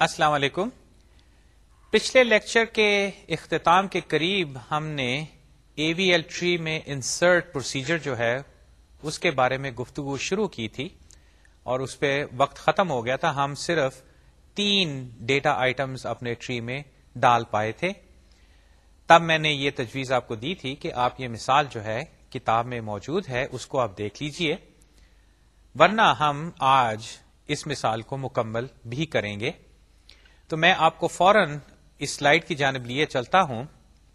السلام علیکم۔ پچھلے لیکچر کے اختتام کے قریب ہم نے اے وی ایل ٹری میں انسرٹ پروسیجر جو ہے، اس کے بارے میں گفتگو شروع کی تھی اور اس پہ وقت ختم ہو گیا تھا۔ ہم صرف تین ڈیٹا آئٹمز اپنے ٹری میں ڈال پائے تھے۔ تب میں نے یہ تجویز آپ کو دی تھی کہ آپ یہ مثال جو ہے، کتاب میں موجود ہے، اس کو آپ دیکھ لیجیے۔ ورنہ ہم آج اس مثال کو مکمل بھی کریں گے۔ تو میں آپ کو فوراً اس سلائڈ کی جانب لیے چلتا ہوں،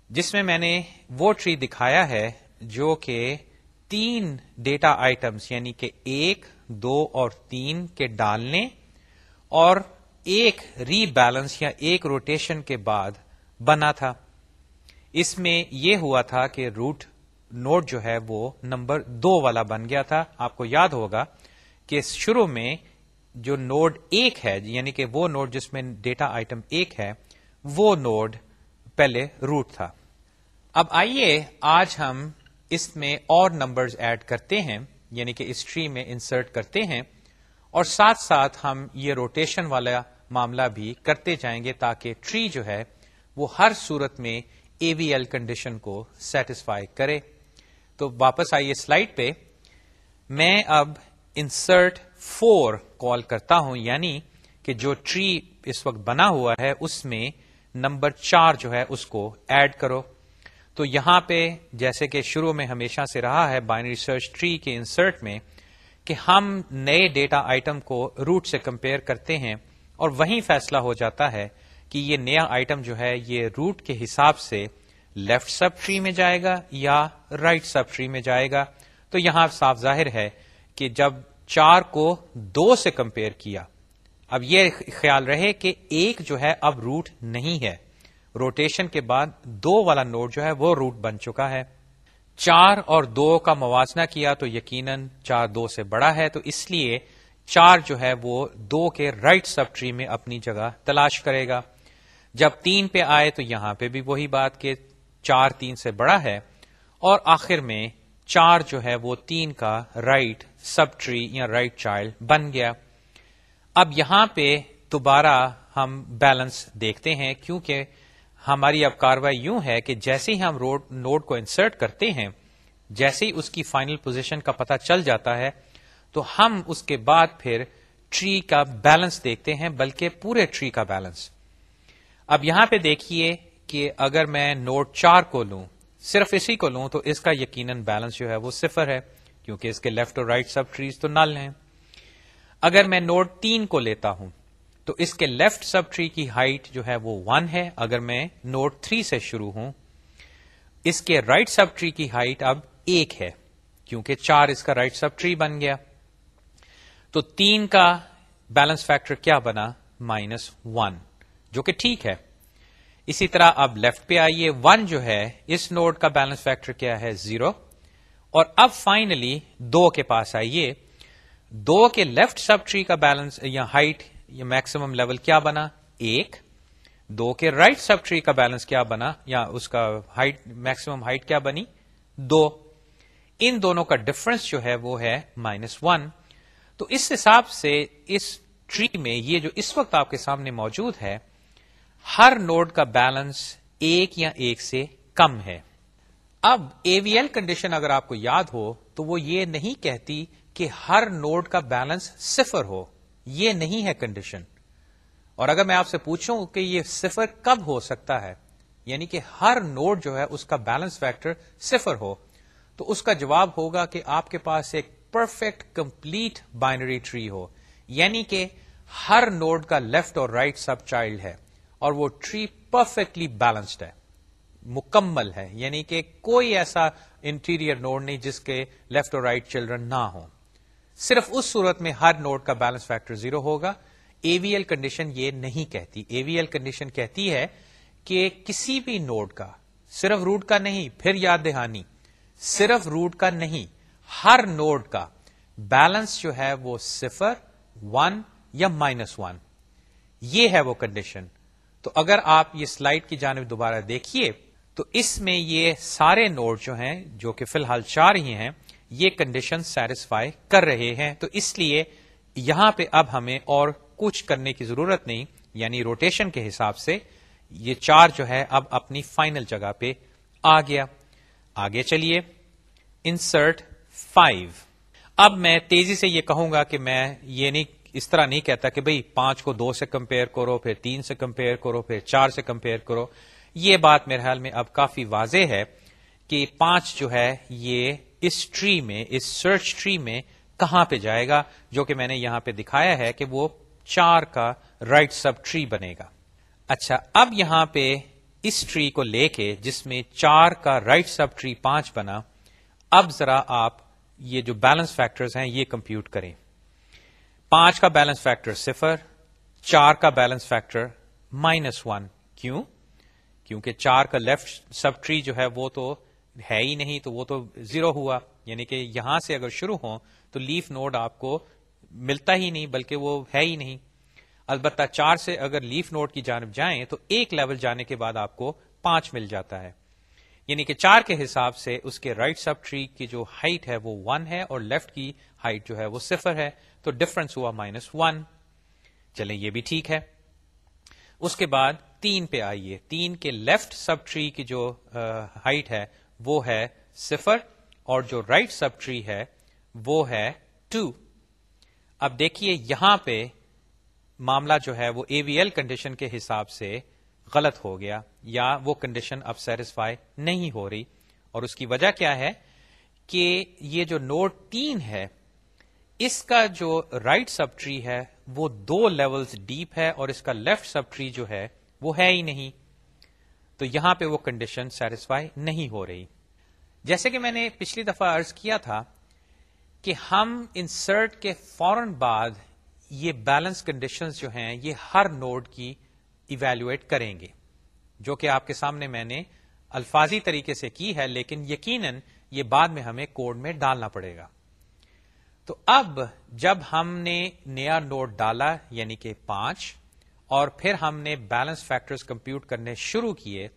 جس میں میں نے وہ ٹری دکھایا ہے جو کہ تین ڈیٹا آئٹمس یعنی کہ ایک، دو اور تین کے ڈالنے اور ایک ری بیلنس یا ایک روٹیشن کے بعد بنا تھا۔ اس میں یہ ہوا تھا کہ روٹ نوٹ جو ہے وہ نمبر دو والا بن گیا تھا۔ آپ کو یاد ہوگا کہ شروع میں جو نوڈ ایک ہے یعنی کہ وہ نوڈ جس میں ڈیٹا آئٹم ایک ہے، وہ نوڈ پہلے روٹ تھا۔ اب آئیے آج ہم اس میں اور نمبرز ایڈ کرتے ہیں یعنی کہ اس ٹری میں انسرٹ کرتے ہیں، اور ساتھ ساتھ ہم یہ روٹیشن والا معاملہ بھی کرتے جائیں گے تاکہ ٹری جو ہے، وہ ہر صورت میں اے وی ایل کنڈیشن کو سیٹسفائی کرے۔ تو واپس آئیے سلائڈ پہ۔ میں اب انسرٹ فور کال کرتا ہوں یعنی کہ جو ٹری اس وقت بنا ہوا ہے، اس میں نمبر چار جو ہے، اس کو ایڈ کرو۔ تو یہاں پہ جیسے کہ شروع میں ہمیشہ سے رہا ہے بائنری ریسرچ ٹری کے انسرٹ میں کہ ہم نئے ڈیٹا آئٹم کو روٹ سے کمپیئر کرتے ہیں اور وہیں فیصلہ ہو جاتا ہے کہ یہ نیا آئٹم جو ہے، یہ روٹ کے حساب سے لیفٹ سب ٹری میں جائے گا یا رائٹ سب ٹری میں جائے گا۔ تو یہاں صاف ظاہر ہے کہ جب چار کو دو سے کمپیئر کیا۔ اب یہ خیال رہے کہ ایک جو ہے اب روٹ نہیں ہے۔ روٹیشن کے بعد دو والا نوٹ جو ہے وہ روٹ بن چکا ہے۔ چار اور دو کا موازنہ کیا تو یقیناً چار دو سے بڑا ہے۔ تو اس لیے چار جو ہے وہ دو کے رائٹ سب ٹری میں اپنی جگہ تلاش کرے گا۔ جب تین پہ آئے تو یہاں پہ بھی وہی بات کہ چار تین سے بڑا ہے۔ اور آخر میں چار جو ہے وہ تین کا رائٹ سب ٹری یا رائٹ چائلڈ بن گیا۔ اب یہاں پہ دوبارہ ہم بیلنس دیکھتے ہیں کیونکہ ہماری اب کاروائی یوں ہے کہ جیسے ہی ہم روڈ نوڈ کو انسرٹ کرتے ہیں، جیسے ہی اس کی فائنل پوزیشن کا پتہ چل جاتا ہے، تو ہم اس کے بعد پھر ٹری کا بیلنس دیکھتے ہیں، بلکہ پورے ٹری کا بیلنس اب یہاں پہ دیکھیے کہ اگر میں نوٹ چار کو لوں صرف اسی کو لوں تو اس کا یقیناً بیلنس جو ہے وہ صفر ہے، کیونکہ اس کے لیفٹ اور رائٹ سب ٹریز تو نل ہیں۔ اگر میں نوٹ تین کو لیتا ہوں، تو اس کے لیفٹ سب ٹری کی ہائٹ جو ہے وہ ون ہے۔ اگر میں نوٹ تھری سے شروع ہوں، اس کے رائٹ سب ٹری کی ہائٹ اب ایک ہے، کیونکہ چار اس کا رائٹ سب ٹری بن گیا۔ تو تین کا بیلنس فیکٹر کیا بنا؟ مائنس ون جو کہ ٹھیک ہے۔ اسی طرح اب لیفٹ پہ آئیے ون جو ہے، اس نوڈ کا بیلنس فیکٹر کیا ہے؟ زیرو اور اب فائنلی دو کے پاس آئیے۔ دو کے لیفٹ سب ٹری کا بیلنس یا ہائٹ یا میکسیمم لیول کیا بنا؟ ایک. دو کے رائٹ سب ٹری کا بیلنس کیا بنا؟ یا اس کا ہائٹ میکسیمم ہائٹ کیا بنی؟ دو. ان دونوں کا ڈفرنس جو ہے، وہ ہے مائنس ون تو اس حساب سے اس ٹری میں یہ جو اس وقت آپ کے سامنے موجود ہے ہر نوڈ کا بیلنس ایک یا ایک سے کم ہے۔ اب اے وی ایل کنڈیشن اگر آپ کو یاد ہو، تو وہ یہ نہیں کہتی کہ ہر نوڈ کا بیلنس صفر ہو۔ یہ نہیں ہے کنڈیشن اور اگر میں آپ سے پوچھوں کہ یہ صفر کب ہو سکتا ہے یعنی کہ ہر نوڈ جو ہے اس کا بیلنس فیکٹر صفر ہو، تو اس کا جواب ہوگا کہ آپ کے پاس ایک پرفیکٹ کمپلیٹ بائنری ٹری ہو۔ یعنی کہ ہر نوڈ کا لیفٹ اور رائٹ سب چائلڈ ہے۔ اور وہ ٹری پرفیکٹلی بیلنسڈ ہے، مکمل ہے یعنی کہ کوئی ایسا انٹیریئر نوڈ نہیں جس کے لیفٹ اور رائٹ چلڈرن نہ ہوں۔ صرف اس صورت میں ہر نوڈ کا بیلنس فیکٹر زیرو ہوگا۔ اے وی ایل کنڈیشن یہ نہیں کہتی۔ اے وی ایل کنڈیشن کہتی ہے کہ کسی بھی نوڈ کا، صرف روٹ کا نہیں، پھر یاد دہانی، صرف روٹ کا نہیں، ہر نوڈ کا بیلنس جو ہے وہ صفر ون یا مائنس ون یہ ہے وہ کنڈیشن تو اگر آپ یہ سلائڈ کی جانب دوبارہ دیکھیے، تو اس میں یہ سارے نوٹ جو ہیں، جو کہ فی الحال چار ہی ہیں، یہ کنڈیشن سیٹسفائی کر رہے ہیں۔ تو اس لیے یہاں پہ اب ہمیں اور کچھ کرنے کی ضرورت نہیں یعنی روٹیشن کے حساب سے یہ چار جو ہے، اب اپنی فائنل جگہ پہ آ گیا۔ آگے چلیے۔ انسرٹ فائیو اب میں تیزی سے یہ کہوں گا کہ میں یہ نہیں اس طرح نہیں کہتا کہ بھئی پانچ کو دو سے کمپیئر کرو، پھر تین سے کمپیئر کرو، پھر چار سے کمپیئر کرو۔ یہ بات میرے خیال میں اب کافی واضح ہے کہ پانچ جو ہے یہ اس ٹری میں، اس سرچ ٹری میں کہاں پہ جائے گا، جو کہ میں نے یہاں پہ دکھایا ہے کہ وہ چار کا رائٹ سب ٹری بنے گا۔ اچھا اب یہاں پہ اس ٹری کو لے کے جس میں چار کا رائٹ سب ٹری پانچ بنا، اب ذرا آپ یہ جو بیلنس فیکٹرز ہیں یہ کمپیوٹ کریں۔ پانچ کا بیلنس فیکٹر صفر، چار کا بیلنس فیکٹر مائنس ون. کیوں؟ کیونکہ چار کا لیفٹ سب ٹری جو ہے وہ تو ہے ہی نہیں، تو وہ تو زیرو ہوا. یعنی کہ یہاں سے اگر شروع ہو تو لیف نوڈ آپ کو ملتا ہی نہیں، بلکہ وہ ہے ہی نہیں. البتہ چار سے اگر لیف نوڈ کی جانب جائیں تو ایک لیول جانے کے بعد آپ کو پانچ مل جاتا ہے. یعنی کہ چار کے حساب سے اس کے رائٹ سب ٹری کی جو ہائٹ ہے وہ ون ہے اور لیفٹ کی ہائٹ جو ہے وہ صفر ہے. تو ڈفرنس ہوا مائنس ون چلیں یہ بھی ٹھیک ہے۔ اس کے بعد تین پہ آئیے۔ تین کے لیفٹ سب ٹری کی جو ہائٹ ہے، وہ ہے صفر اور جو رائٹ سب ٹری ہے، وہ ہے ٹو اب دیکھیے یہاں پہ معاملہ جو ہے وہ اے وی ایل کنڈیشن کے حساب سے غلط ہو گیا یا وہ کنڈیشن اب سیٹسفائی نہیں ہو رہی۔ اور اس کی وجہ کیا ہے کہ یہ جو نوٹ تین ہے اس کا جو رائٹ سب ٹری ہے، وہ دو لیولز ڈیپ ہے اور اس کا لیفٹ سب ٹری جو ہے، وہ ہے ہی نہیں۔ تو یہاں پہ وہ کنڈیشن سیٹسفائی نہیں ہو رہی۔ جیسے کہ میں نے پچھلی دفعہ ارض کیا تھا کہ ہم انسرٹ کے فوراً بعد یہ بیلنس کنڈیشن جو ہیں، یہ ہر نوڈ کی ایویلویٹ کریں گے۔ جو کہ آپ کے سامنے میں نے الفاظی طریقے سے کی ہے، لیکن یقیناً یہ بعد میں ہمیں کوڈ میں ڈالنا پڑے گا۔ تو اب جب ہم نے نیا نوٹ ڈالا یعنی کہ پانچ، اور پھر ہم نے بیلنس فیکٹرز کمپیوٹ کرنے شروع کیے،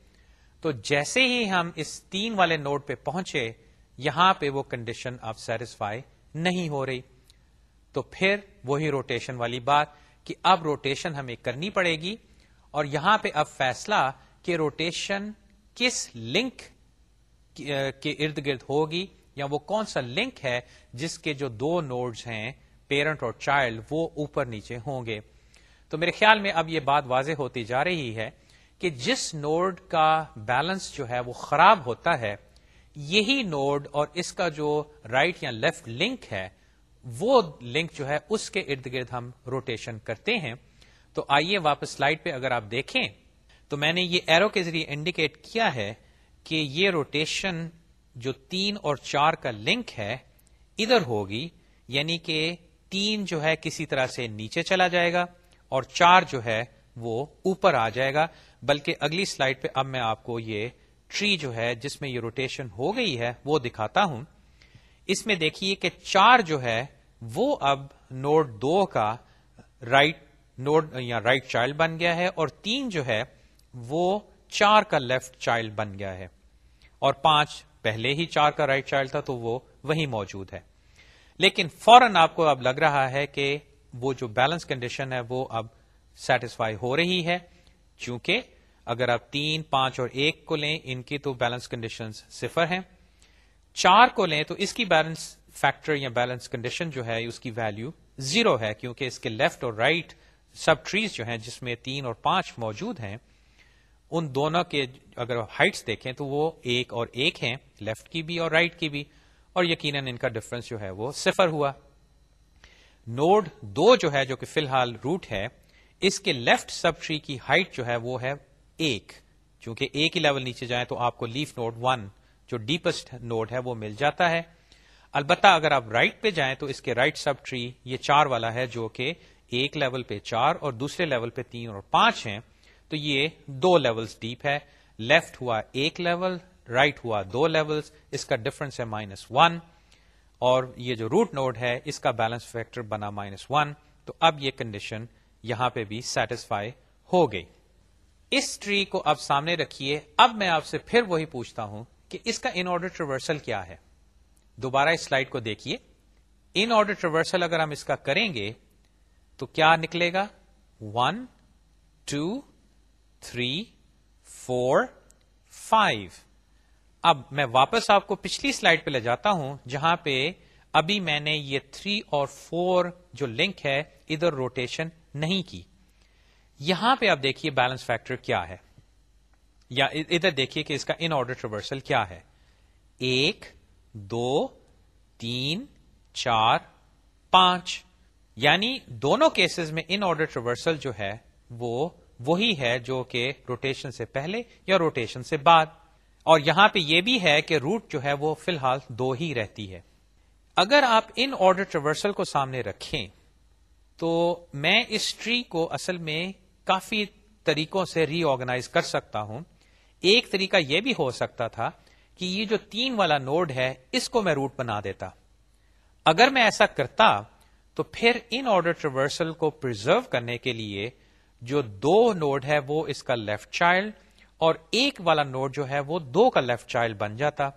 تو جیسے ہی ہم اس تین والے نوٹ پہ پہنچے، یہاں پہ وہ کنڈیشن اب سیٹسفائی نہیں ہو رہی۔ تو پھر وہی روٹیشن والی بات کہ اب روٹیشن ہمیں کرنی پڑے گی، اور یہاں پہ اب فیصلہ کہ روٹیشن کس لنک کے ارد گرد ہوگی۔ یا وہ کون سا لنک ہے جس کے جو دو نوڈز ہیں، پیرنٹ اور چائلڈ، وہ اوپر نیچے ہوں گے۔ تو میرے خیال میں اب یہ بات واضح ہوتی جا رہی ہے کہ جس نوڈ کا بیلنس جو ہے وہ خراب ہوتا ہے، یہی نوڈ اور اس کا جو رائٹ right یا لیفٹ لنک ہے، وہ لنک جو ہے اس کے ارد گرد ہم روٹیشن کرتے ہیں۔ تو آئیے واپس سلائڈ پہ اگر آپ دیکھیں، تو میں نے یہ ایرو کے ذریعے انڈیکیٹ کیا ہے کہ یہ روٹیشن جو تین اور چار کا لنک ہے، ادھر ہوگی یعنی کہ تین جو ہے کسی طرح سے نیچے چلا جائے گا اور چار جو ہے وہ اوپر آ جائے گا۔ بلکہ اگلی سلائڈ پہ اب میں آپ کو یہ ٹری جو ہے، جس میں یہ روٹیشن ہو گئی ہے، وہ دکھاتا ہوں۔ اس میں دیکھیے کہ چار جو ہے، وہ اب نوڈ دو کا رائٹ نوڈ یا رائٹ چائلڈ بن گیا ہے اور تین جو ہے، وہ چار کا لیفٹ چائلڈ بن گیا ہے۔ اور پانچ پہلے ہی چار کا رائٹ چائلڈ تھا تو وہ وہی موجود ہے۔ لیکن فوراً آپ کو اب لگ رہا ہے کہ وہ جو بیلنس کنڈیشن ہے وہ اب سیٹسفائی ہو رہی ہے۔ چونکہ اگر آپ تین، پانچ اور ایک کو لیں، ان کی تو بیلنس کنڈیشن صفر ہیں۔ چار کو لیں تو اس کی بیلنس فیکٹر یا بیلنس کنڈیشن جو ہے، اس کی ویلو زیرو ہے۔ کیونکہ اس کے لیفٹ اور رائٹ سب ٹریز جو ہیں، جس میں تین اور پانچ موجود ہیں ان دونوں کے اگر ہائٹس دیکھیں تو وہ ایک اور ایک ہیں لیفٹ کی بھی اور رائٹ right کی بھی۔ اور یقیناً ان کا ڈفرنس جو ہے وہ صفر ہوا۔ نوڈ دو جو ہے، جو کہ فی الحال روٹ ہے، اس کے لیفٹ سب ٹری کی ہائٹ جو ہے وہ ہے ایک۔ چونکہ ایک ہی لیول نیچے جائیں تو آپ کو لیف نوڈ ون جو ڈیپسٹ نوڈ ہے، وہ مل جاتا ہے۔ البتہ اگر آپ رائٹ right پہ جائیں تو اس کے رائٹ سب ٹری یہ چار والا ہے، جو کہ ایک لیول پہ چار اور دوسرے لیول پہ تین اور پانچ ہیں۔ تو یہ دو لیولز ڈیپ ہے۔ لیفٹ ہوا ایک لیول رائٹ ہوا دو لیولز اس کا ڈفرنس ہے مائنس ون اور یہ جو روٹ نوڈ ہے، اس کا بیلنس فیکٹر بنا مائنس ون تو اب یہ کنڈیشن یہاں پہ بھی سیٹسفائی ہو گئی۔ اس ٹری کو اب سامنے رکھیے۔ اب میں آپ سے پھر وہی پوچھتا ہوں کہ اس کا ان آرڈر ٹریورسل کیا ہے۔ دوبارہ اس سلائڈ کو دیکھیے۔ ان آرڈر ٹریورسل اگر ہم اس کا کریں گے، تو کیا نکلے گا؟ One two three four five اب میں واپس آپ کو پچھلی سلائڈ پہ لے جاتا ہوں، جہاں پہ ابھی میں نے یہ تھری اور فور جو لنک ہے، ادھر روٹیشن نہیں کی۔ یہاں پہ آپ دیکھیے بیلنس فیکٹر کیا ہے۔ یا ادھر دیکھیے کہ اس کا ان آرڈر ریورسل کیا ہے۔ ایک، دو، تین، چار، پانچ۔ یعنی دونوں کیسز میں ان آرڈر ریورسل جو ہے، وہ وہی ہے جو کہ روٹیشن سے پہلے یا روٹیشن سے بعد۔ اور یہاں پہ یہ بھی ہے کہ روٹ جو ہے وہ فی الحال دو ہی رہتی ہے۔ اگر آپ ان آرڈر ریورسل کو سامنے رکھیں، تو میں اس ٹری کو اصل میں کافی طریقوں سے ری آرگنائز کر سکتا ہوں۔ ایک طریقہ یہ بھی ہو سکتا تھا کہ یہ جو تین والا نوڈ ہے، اس کو میں روٹ بنا دیتا۔ اگر میں ایسا کرتا، تو پھر ان آرڈر ریورسل کو پرزرو کرنے کے لیے جو دو نوڈ ہے وہ اس کا لیفٹ چائلڈ اور ایک والا نوڈ جو ہے وہ دو کا لیفٹ چائلڈ بن جاتا۔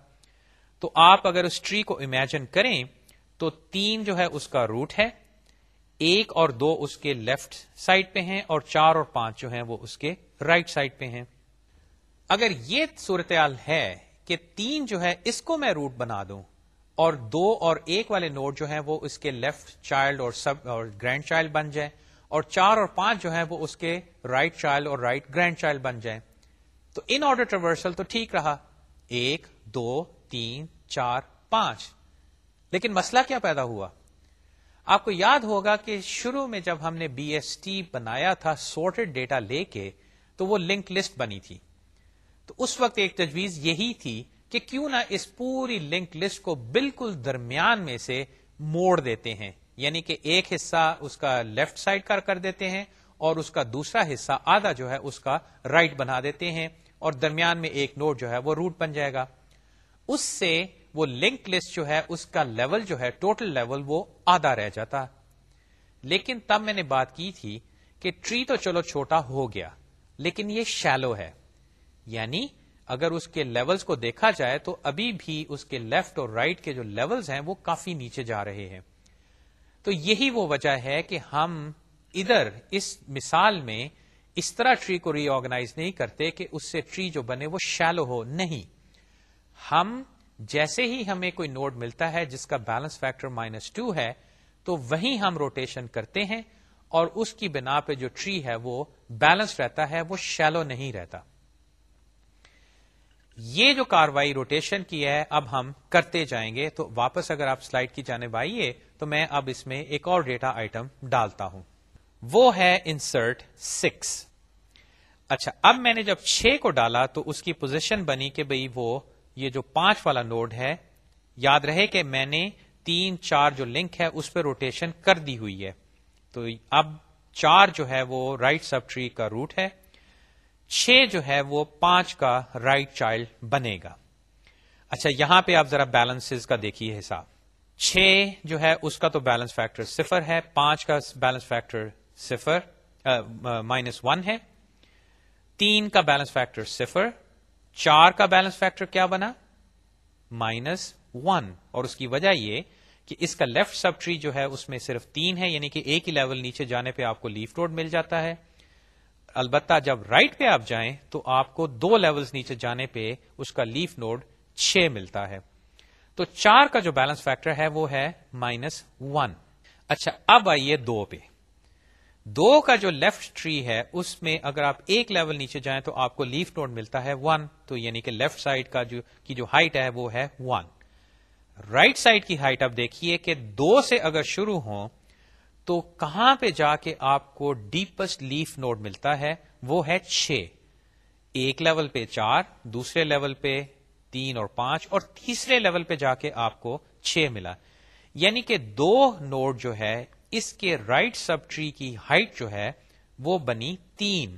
تو آپ اگر اس ٹری کو امیجن کریں تو تین جو ہے اس کا روٹ ہے۔ ایک اور دو اس کے لیفٹ سائڈ پہ ہیں اور چار اور پانچ جو ہیں وہ اس کے رائٹ right سائڈ پہ ہیں۔ اگر یہ صورتحال ہے کہ تین جو ہے اس کو میں روٹ بنا دوں اور دو اور ایک والے نوٹ جو ہیں وہ اس کے لیفٹ چائلڈ اور سب اور گرینڈ چائلڈ بن جائیں اور چار اور پانچ جو ہیں وہ اس کے رائٹ چائلڈ اور رائٹ گرینڈ چائلڈ بن جائیں۔ تو ان آرڈر ٹریورسل تو ٹھیک رہا۔ ایک، دو، تین، چار، پانچ۔ لیکن مسئلہ کیا پیدا ہوا؟ آپ کو یاد ہوگا کہ شروع میں جب ہم نے بی ایس ٹی بنایا تھا سورٹڈ ڈیٹا لے کے، تو وہ لنک لسٹ بنی تھی۔ تو اس وقت ایک تجویز یہی تھی کہ کیوں نہ اس پوری لنک لسٹ کو بالکل درمیان میں سے موڑ دیتے ہیں۔ یعنی کہ ایک حصہ اس کا لیفٹ سائڈ کا کر دیتے ہیں اور اس کا دوسرا حصہ آدھا جو ہے اس کا رائٹ right بنا دیتے ہیں اور درمیان میں ایک نوٹ جو ہے وہ روٹ بن جائے گا۔ اس سے وہ لنک لسٹ جو ہے، اس کا لیول جو ہے، ٹوٹل لیول وہ آدھا رہ جاتا۔ لیکن تب میں نے بات کی تھی کہ ٹری تو چلو چھوٹا ہو گیا، لیکن یہ شیلو ہے۔ یعنی اگر اس کے لیولز کو دیکھا جائے تو ابھی بھی اس کے لیفٹ اور رائٹ right کے جو لیولز ہیں وہ کافی نیچے جا رہے ہیں۔ تو یہی وہ وجہ ہے کہ ہم ادھر اس مثال میں اس طرح ٹری کو ری آرگنائز نہیں کرتے کہ اس سے ٹری جو بنے وہ شیلو ہو، نہیں۔ ہم جیسے ہی ہمیں کوئی نوڈ ملتا ہے جس کا بیلنس فیکٹر مائنس ٹو ہے، تو وہیں ہم روٹیشن کرتے ہیں اور اس کی بنا پہ جو ٹری ہے وہ بیلنس رہتا ہے، وہ شیلو نہیں رہتا۔ یہ جو کاروائی روٹیشن کی ہے، اب ہم کرتے جائیں گے۔ تو واپس اگر آپ سلائڈ کی جانے آئیے، تو میں اب اس میں ایک اور ڈیٹا آئٹم ڈالتا ہوں۔ وہ ہے انسرٹ سکس اچھا اب میں نے جب چھ کو ڈالا تو اس کی پوزیشن بنی کہ بھئی وہ یہ جو پانچ والا نوڈ ہے، یاد رہے کہ میں نے تین، چار جو لنک ہے، اس پہ روٹیشن کر دی ہوئی ہے۔ تو اب چار جو ہے وہ رائٹ سب ٹری کا روٹ ہے۔ چھ جو ہے وہ پانچ کا رائٹ right چائلڈ بنے گا۔ اچھا یہاں پہ آپ ذرا بیلنس کا دیکھیے حساب۔ چھ جو ہے اس کا تو بیلنس فیکٹر صفر ہے، پانچ کا بیلنس فیکٹر صفر مائنس ون ہے۔ تین کا بیلنس فیکٹر صفر، چار کا بیلنس فیکٹر کیا بنا؟ مائنس ون اور اس کی وجہ یہ کہ اس کا لیفٹ سب ٹری جو ہے اس میں صرف تین ہے یعنی کہ ایک ہی لیول نیچے جانے پہ آپ کو لیف روڈ مل جاتا ہے۔ البتہ جب رائٹ right پہ آپ جائیں تو آپ کو دو لیولز نیچے جانے پہ اس کا لیف نوڈ چھ ملتا ہے۔ تو چار کا جو بیلنس فیکٹر ہے وہ ہے مائنس ون اچھا اب آئیے دو پہ۔ دو کا جو لیفٹ ٹری ہے، اس میں اگر آپ ایک لیول نیچے جائیں تو آپ کو لیف نوڈ ملتا ہے ون تو یعنی کہ لیفٹ سائڈ کا جو کی جو ہائٹ ہے وہ ہے ون رائٹ سائڈ کی ہائٹ اب دیکھیے کہ دو سے اگر شروع ہوں تو کہاں پہ جا کے آپ کو ڈیپسٹ لیف نوڈ ملتا ہے؟ وہ ہے چھ۔ ایک لیول پہ چار، دوسرے لیول پہ تین اور پانچ، اور تیسرے لیول پہ جا کے آپ کو چھ ملا۔ یعنی کہ دو نوڈ جو ہے، اس کے رائٹ سب ٹری کی ہائٹ جو ہے، وہ بنی تین۔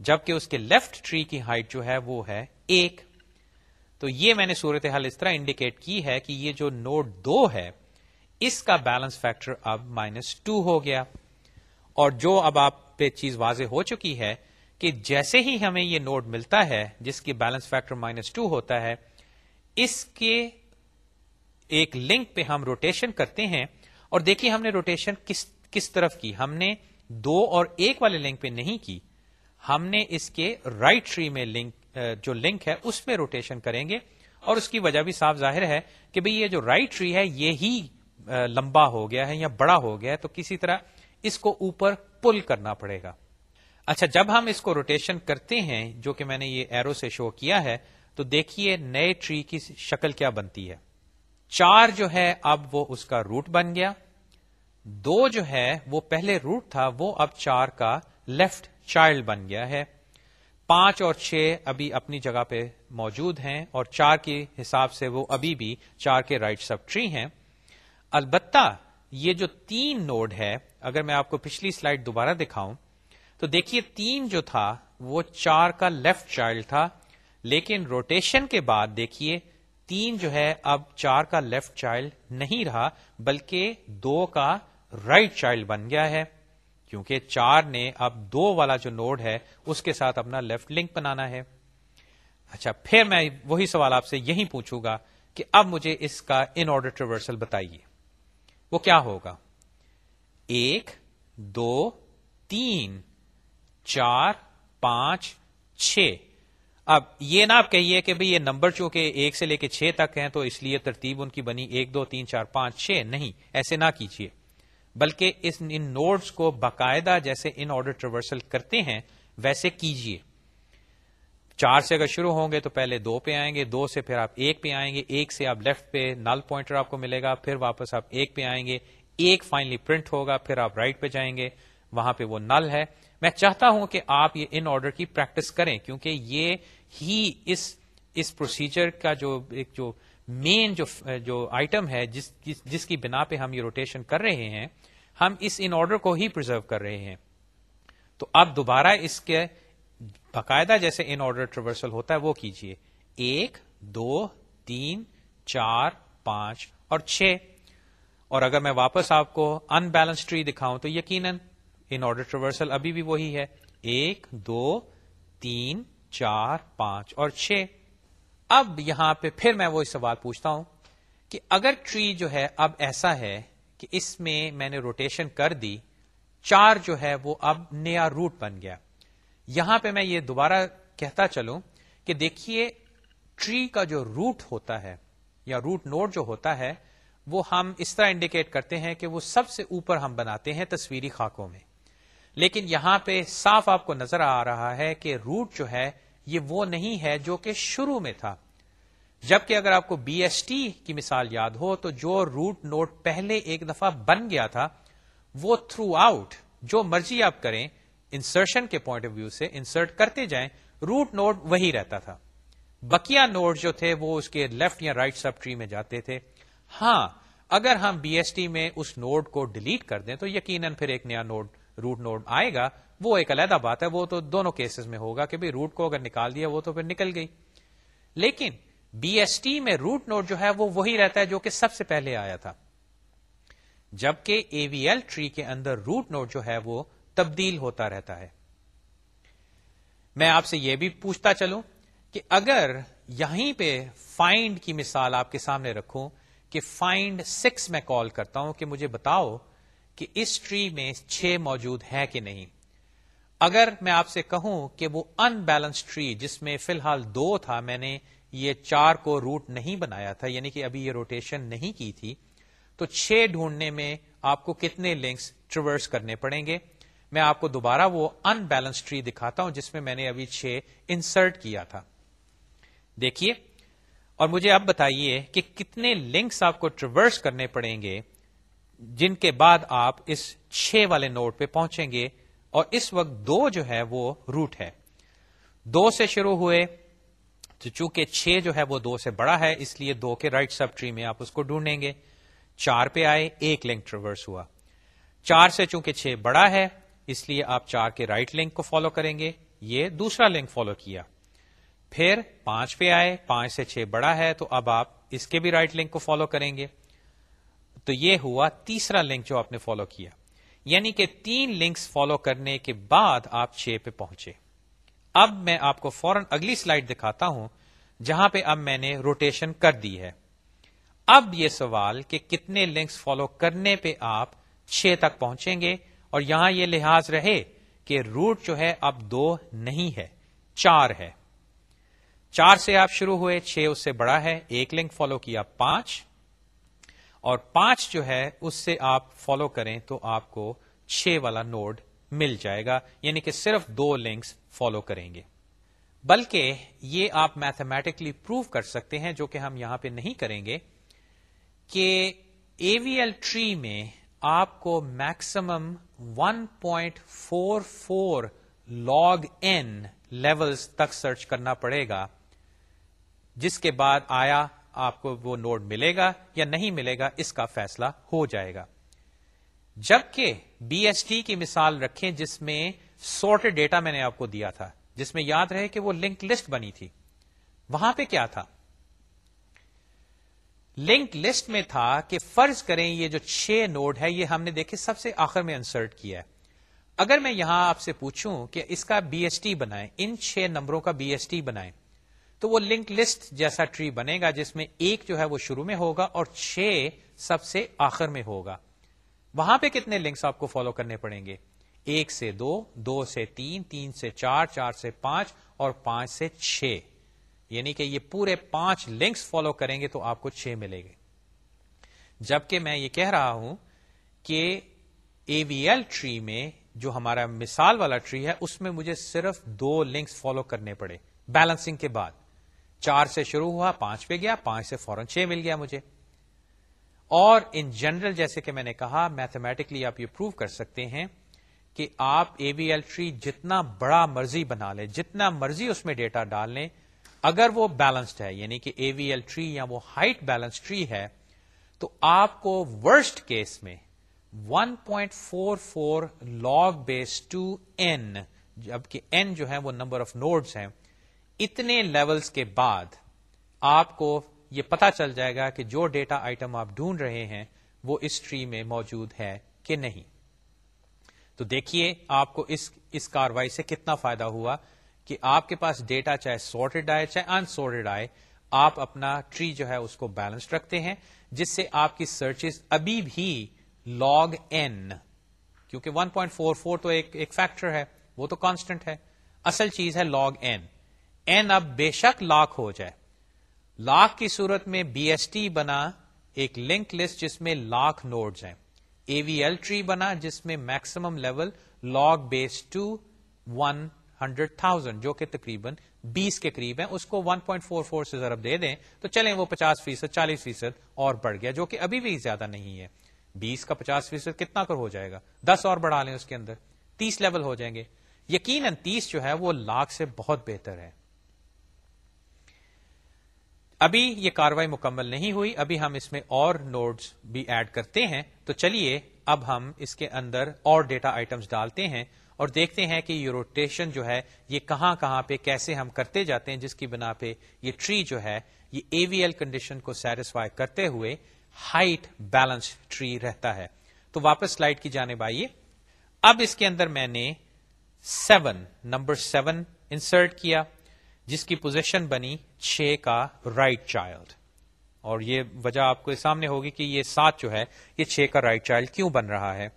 جبکہ اس کے لیفٹ ٹری کی ہائٹ جو ہے، وہ ہے ایک۔ تو یہ میں نے صورتحال اس طرح انڈیکیٹ کی ہے کہ یہ جو نوڈ دو ہے اس کا بیلنس فیکٹر اب مائنس ٹو ہو گیا۔ اور جو اب آپ پہ چیز واضح ہو چکی ہے کہ جیسے ہی ہمیں یہ نوڈ ملتا ہے جس کی بیلنس فیکٹر مائنس ٹو ہوتا ہے، اس کے ایک لنک پہ ہم روٹیشن کرتے ہیں۔ اور دیکھیے ہم نے روٹیشن کس کس طرف کی؟ ہم نے دو اور ایک والے لنک پہ نہیں کی۔ ہم نے اس کے رائٹ right ٹری میں لنک جو لنک ہے، اس میں روٹیشن کریں گے۔ اور اس کی وجہ بھی صاف ظاہر ہے کہ بھئی یہ جو رائٹ right ٹری ہے، یہ ہی لمبا ہو گیا ہے یا بڑا ہو گیا ہے، تو کسی طرح اس کو اوپر پل کرنا پڑے گا۔ اچھا جب ہم اس کو روٹیشن کرتے ہیں، جو کہ میں نے یہ ایرو سے شو کیا ہے، تو دیکھیے نئے ٹری کی شکل کیا بنتی ہے۔ چار جو ہے، اب وہ اس کا روٹ بن گیا۔ دو جو ہے، وہ پہلے روٹ تھا، وہ اب چار کا لیفٹ چائلڈ بن گیا ہے۔ پانچ اور چھ ابھی اپنی جگہ پہ موجود ہیں، اور چار کے حساب سے وہ ابھی بھی چار کے رائٹ سب ٹری ہیں۔ البتہ یہ جو تین نوڈ ہے، اگر میں آپ کو پچھلی سلائڈ دوبارہ دکھاؤں، تو دیکھیے تین جو تھا، وہ چار کا لیفٹ چائلڈ تھا، لیکن روٹیشن کے بعد دیکھیے تین جو ہے، اب چار کا لیفٹ چائلڈ نہیں رہا، بلکہ دو کا رائٹ right چائلڈ بن گیا ہے، کیونکہ چار نے اب دو والا جو نوڈ ہے، اس کے ساتھ اپنا لیفٹ لنک بنانا ہے۔ اچھا پھر میں وہی سوال آپ سے یہی پوچھوں گا کہ اب مجھے اس کا ان آرڈر ٹریورسل بتائیے۔ وہ کیا ہوگا؟ ایک، دو، تین، چار، پانچ، چھ۔ اب یہ نہ آپ کہیے کہ بھئی یہ نمبر چونکہ ایک سے لے کے چھ تک ہیں، تو اس لیے ترتیب ان کی بنی ایک، دو، تین، چار، پانچ، چھ۔ نہیں، ایسے نہ کیجیے۔ بلکہ اس، ان نوڈز کو باقاعدہ جیسے ان آرڈر ٹریورسل کرتے ہیں، ویسے کیجیے۔ چار سے اگر شروع ہوں گے تو پہلے دو پہ آئیں گے، دو سے پھر آپ ایک پہ آئیں گے، ایک سے آپ لیفٹ پہ نل پوائنٹر آپ کو ملے گا، پھر واپس آپ ایک پہ آئیں گے، ایک فائنلی پرنٹ ہوگا، پھر آپ رائٹ پہ جائیں گے، وہاں پہ وہ نل ہے۔ میں چاہتا ہوں کہ آپ یہ ان آرڈر کی پریکٹس کریں، کیونکہ یہ ہی اس اس پروسیجر کا جو ایک جو مین جو جو آئٹم ہے، جس جس کی بنا پہ ہم یہ روٹیشن کر رہے ہیں، ہم اس ان آرڈر کو ہی پرزرو کر رہے ہیں۔ تو اب دوبارہ اس کے باقاعدہ جیسے ان آرڈر ٹریورسل ہوتا ہے وہ کیجیے ایک، دو، تین، چار، پانچ اور چھ۔ اور اگر میں واپس آپ کو ان بیلنس ٹری دکھاؤں تو یقیناً ان آرڈر ٹریورسل ابھی بھی وہی ہے۔ ایک، دو، تین، چار، پانچ اور چھ۔ اب یہاں پہ پھر میں وہ سوال پوچھتا ہوں کہ اگر ٹری جو ہے اب ایسا ہے کہ اس میں میں نے روٹیشن کر دی، چار جو ہے وہ اب نیا روٹ بن گیا۔ یہاں پہ میں یہ دوبارہ کہتا چلوں کہ دیکھیے ٹری کا جو روٹ ہوتا ہے یا روٹ نوٹ جو ہوتا ہے، وہ ہم اس طرح انڈیکیٹ کرتے ہیں کہ وہ سب سے اوپر ہم بناتے ہیں تصویری خاکوں میں۔ لیکن یہاں پہ صاف آپ کو نظر آ رہا ہے کہ روٹ جو ہے، یہ وہ نہیں ہے جو کہ شروع میں تھا۔ جبکہ اگر آپ کو بی ایس ٹی کی مثال یاد ہو، تو جو روٹ نوٹ پہلے ایک دفعہ بن گیا تھا، وہ تھرو آؤٹ جو مرضی آپ کریں انسرشن کے پوائنٹ آف ویو سے انسرٹ کرتے جائیں روٹ نوٹ وہی رہتا تھا۔ بکیا نوٹ جو تھے وہ اس کے لیفٹ یا رائٹ سب ٹری میں جاتے تھے۔ ہاں اگر ہم بی ایس ٹی میں اس نوڈ کو ڈیلیٹ کر دیں تو یقیناً پھر ایک نیا نوڈ روٹ نوڈ آئے گا۔ وہ ایک علیحدہ بات ہے، وہ تو دونوں کیسز میں ہوگا کہ بھائی روٹ کو اگر نکال دیا، وہ تو پھر نکل گئی۔ لیکن بی ایس ٹی میں روٹ نوٹ جو ہے وہ وہی رہتا ہے جو کہ سب سے پہلے آیا تھا۔ جبکہ اے وی ایل ٹری کے اندر روٹ نوٹ جو ہے وہ تبدیل ہوتا رہتا ہے۔ میں آپ سے یہ بھی پوچھتا چلوں کہ اگر یہیں پہ فائنڈ کی مثال آپ کے سامنے رکھوں کہ فائنڈ سکس میں کال کرتا ہوں کہ مجھے بتاؤ کہ اس ٹری میں چھ موجود ہے کہ نہیں۔ اگر میں آپ سے کہوں کہ وہ ان بیلنس ٹری جس میں فی الحال دو تھا، میں نے یہ چار کو روٹ نہیں بنایا تھا یعنی کہ ابھی یہ روٹیشن نہیں کی تھی، تو چھ ڈھونڈنے میں آپ کو کتنے لنکس ٹریورس کرنے پڑیں گے؟ میں آپ کو دوبارہ وہ ان بیلنس ٹری دکھاتا ہوں جس میں میں نے ابھی چھ انسرٹ کیا تھا۔ دیکھیے، اور مجھے اب بتائیے کہ کتنے لنکس آپ کو ٹریورس کرنے پڑیں گے جن کے بعد آپ اس چھ والے نوٹ پہ پہنچیں گے، اور اس وقت دو جو ہے وہ روٹ ہے۔ دو سے شروع ہوئے، تو چونکہ چھ جو ہے وہ دو سے بڑا ہے، اس لیے دو کے رائٹ سب ٹری میں آپ اس کو ڈھونڈیں گے۔ چار پہ آئے، ایک لنک ٹریورس ہوا۔ چار سے چونکہ چھ بڑا ہے اس لیے آپ چار کے رائٹ لنک کو فالو کریں گے۔ یہ دوسرا لنک فالو کیا۔ پھر پانچ پہ آئے، پانچ سے چھ بڑا ہے، تو اب آپ اس کے بھی رائٹ لنک کو فالو کریں گے۔ تو یہ ہوا تیسرا لنک جو آپ نے فالو کیا۔ یعنی کہ تین لنکس فالو کرنے کے بعد آپ چھ پہ پہنچے۔ اب میں آپ کو فوراً اگلی سلائڈ دکھاتا ہوں، جہاں پہ اب میں نے روٹیشن کر دی ہے۔ اب یہ سوال کہ کتنے لنکس فالو کرنے پہ آپ چھ تک پہنچیں گے؟ اور یہاں یہ لحاظ رہے کہ روٹ جو ہے اب دو نہیں ہے، چار ہے۔ چار سے آپ شروع ہوئے، چھ اس سے بڑا ہے، ایک لنک فالو کیا، پانچ۔ اور پانچ جو ہے، اس سے آپ فالو کریں تو آپ کو چھ والا نوڈ مل جائے گا یعنی کہ صرف دو لنکس فالو کریں گے۔ بلکہ یہ آپ میتھمیٹکلی پروو کر سکتے ہیں، جو کہ ہم یہاں پہ نہیں کریں گے، کہ اے وی ایل ٹری میں آپ کو میکسیمم 1.44 لاگ این لیولز تک سرچ کرنا پڑے گا، جس کے بعد آیا آپ کو وہ نوڈ ملے گا یا نہیں ملے گا، اس کا فیصلہ ہو جائے گا۔ جبکہ بی ایس ٹی کی مثال رکھیں جس میں سورٹڈ ڈیٹا میں نے آپ کو دیا تھا، جس میں یاد رہے کہ وہ لنک لسٹ بنی تھی، وہاں پہ کیا تھا؟ لنک لسٹ میں تھا کہ فرض کریں یہ جو چھ نوڈ ہے، یہ ہم نے دیکھے سب سے آخر میں انسرٹ کیا ہے۔ اگر میں یہاں آپ سے پوچھوں کہ اس کا بی ایس ٹی بنائیں، ان چھ نمبروں کا بی ایس ٹی بنائیں، تو وہ لنک لسٹ جیسا ٹری بنے گا جس میں ایک جو ہے وہ شروع میں ہوگا اور چھ سب سے آخر میں ہوگا۔ وہاں پہ کتنے لنکس آپ کو فالو کرنے پڑیں گے؟ ایک سے دو دو سے تین تین سے چار چار سے پانچ اور پانچ سے چھ۔ یعنی کہ یہ پورے پانچ لنکس فالو کریں گے تو آپ کو چھ ملے گے جبکہ میں یہ کہہ رہا ہوں کہ اے وی ایل ٹری میں جو ہمارا مثال والا ٹری ہے، اس میں مجھے صرف دو لنکس فالو کرنے پڑے۔ بیلنسنگ کے بعد۔ چار سے شروع ہوا، پانچ پہ گیا، پانچ سے فوراً چھ مل گیا مجھے۔ اور ان جنرل جیسے کہ میں نے کہا میتھمیٹکلی آپ یہ پروو کر سکتے ہیں کہ آپ اے وی ایل ٹری جتنا بڑا مرضی بنا لیں، جتنا مرضی اس میں ڈیٹا ڈال لیں اگر وہ بیلنسڈ ہے یعنی کہ اے وی ایل ٹری یا وہ ہائٹ بیلنس ٹری ہے، تو آپ کو ورسٹ کیس میں 1.44 point four four log base two N جبکہ این جو ہے وہ نمبر آف نوڈس ہیں، اتنے لیولز کے بعد آپ کو یہ پتا چل جائے گا کہ جو ڈیٹا آئٹم آپ ڈھونڈ رہے ہیں وہ اس ٹری میں موجود ہے کہ نہیں۔ تو دیکھیے آپ کو اس اس کاروائی سے کتنا فائدہ ہوا۔ کہ آپ کے پاس ڈیٹا چاہے سارٹیڈ آئے، چاہے انسورٹیڈ آئے، آپ اپنا ٹری جو ہے اس کو بیلنس رکھتے ہیں، جس سے آپ کی سرچز ابھی بھی لاگ این کیونکہ 1.44 تو ایک ایک فیکٹر ہے، وہ تو کانسٹنٹ ہے۔ اصل چیز ہے لاگ این این اب بے شک لاک ہو جائے۔ لاک کی صورت میں بی ایس ٹی بنا ایک لنک لسٹ جس میں لاکھ نوڈز ہیں۔ اے وی ایل ٹری بنا جس میں maximum level log base two one hundred thousand جو کہ تقریباً بیس کے قریب ہے اس کو ون پوائنٹ فور فور سے ضرب دے دیں تو چلیں وہ پچاس فیصد، چالیس فیصد اور بڑھ گیا، جو کہ ابھی بھی زیادہ نہیں ہے۔ بیس کا پچاس فیصد کتنا کر ہو جائے گا؟ دس اور بڑھا لیں اس کے اندر، تیس لیول ہو جائیں گے۔ یقیناً تیس جو ہے وہ لاکھ سے بہت بہتر ہے۔ ابھی یہ کاروائی مکمل نہیں ہوئی، ابھی ہم اس میں اور نوڈز بھی ایڈ کرتے ہیں۔ تو چلیے، اب ہم اس کے اندر اور ڈیٹا آئٹمس ڈالتے ہیں۔ اور دیکھتے ہیں کہ یہ روٹیشن جو ہے، یہ کہاں کہاں پہ کیسے ہم کرتے جاتے ہیں، جس کی بنا پہ یہ ٹری جو ہے، یہ اے وی ایل کنڈیشن کو سیٹسفائی کرتے ہوئے ہائٹ بیلنس ٹری رہتا ہے۔ تو واپس سلائڈ کی جانب آئیے۔ اب اس کے اندر میں نے سیون نمبر سیون انسرٹ کیا، جس کی پوزیشن بنی چھ کا رائٹ right چائلڈ اور یہ وجہ آپ کو سامنے ہوگی کہ یہ سات جو ہے، یہ چھ کا رائٹ right چائلڈ کیوں بن رہا ہے۔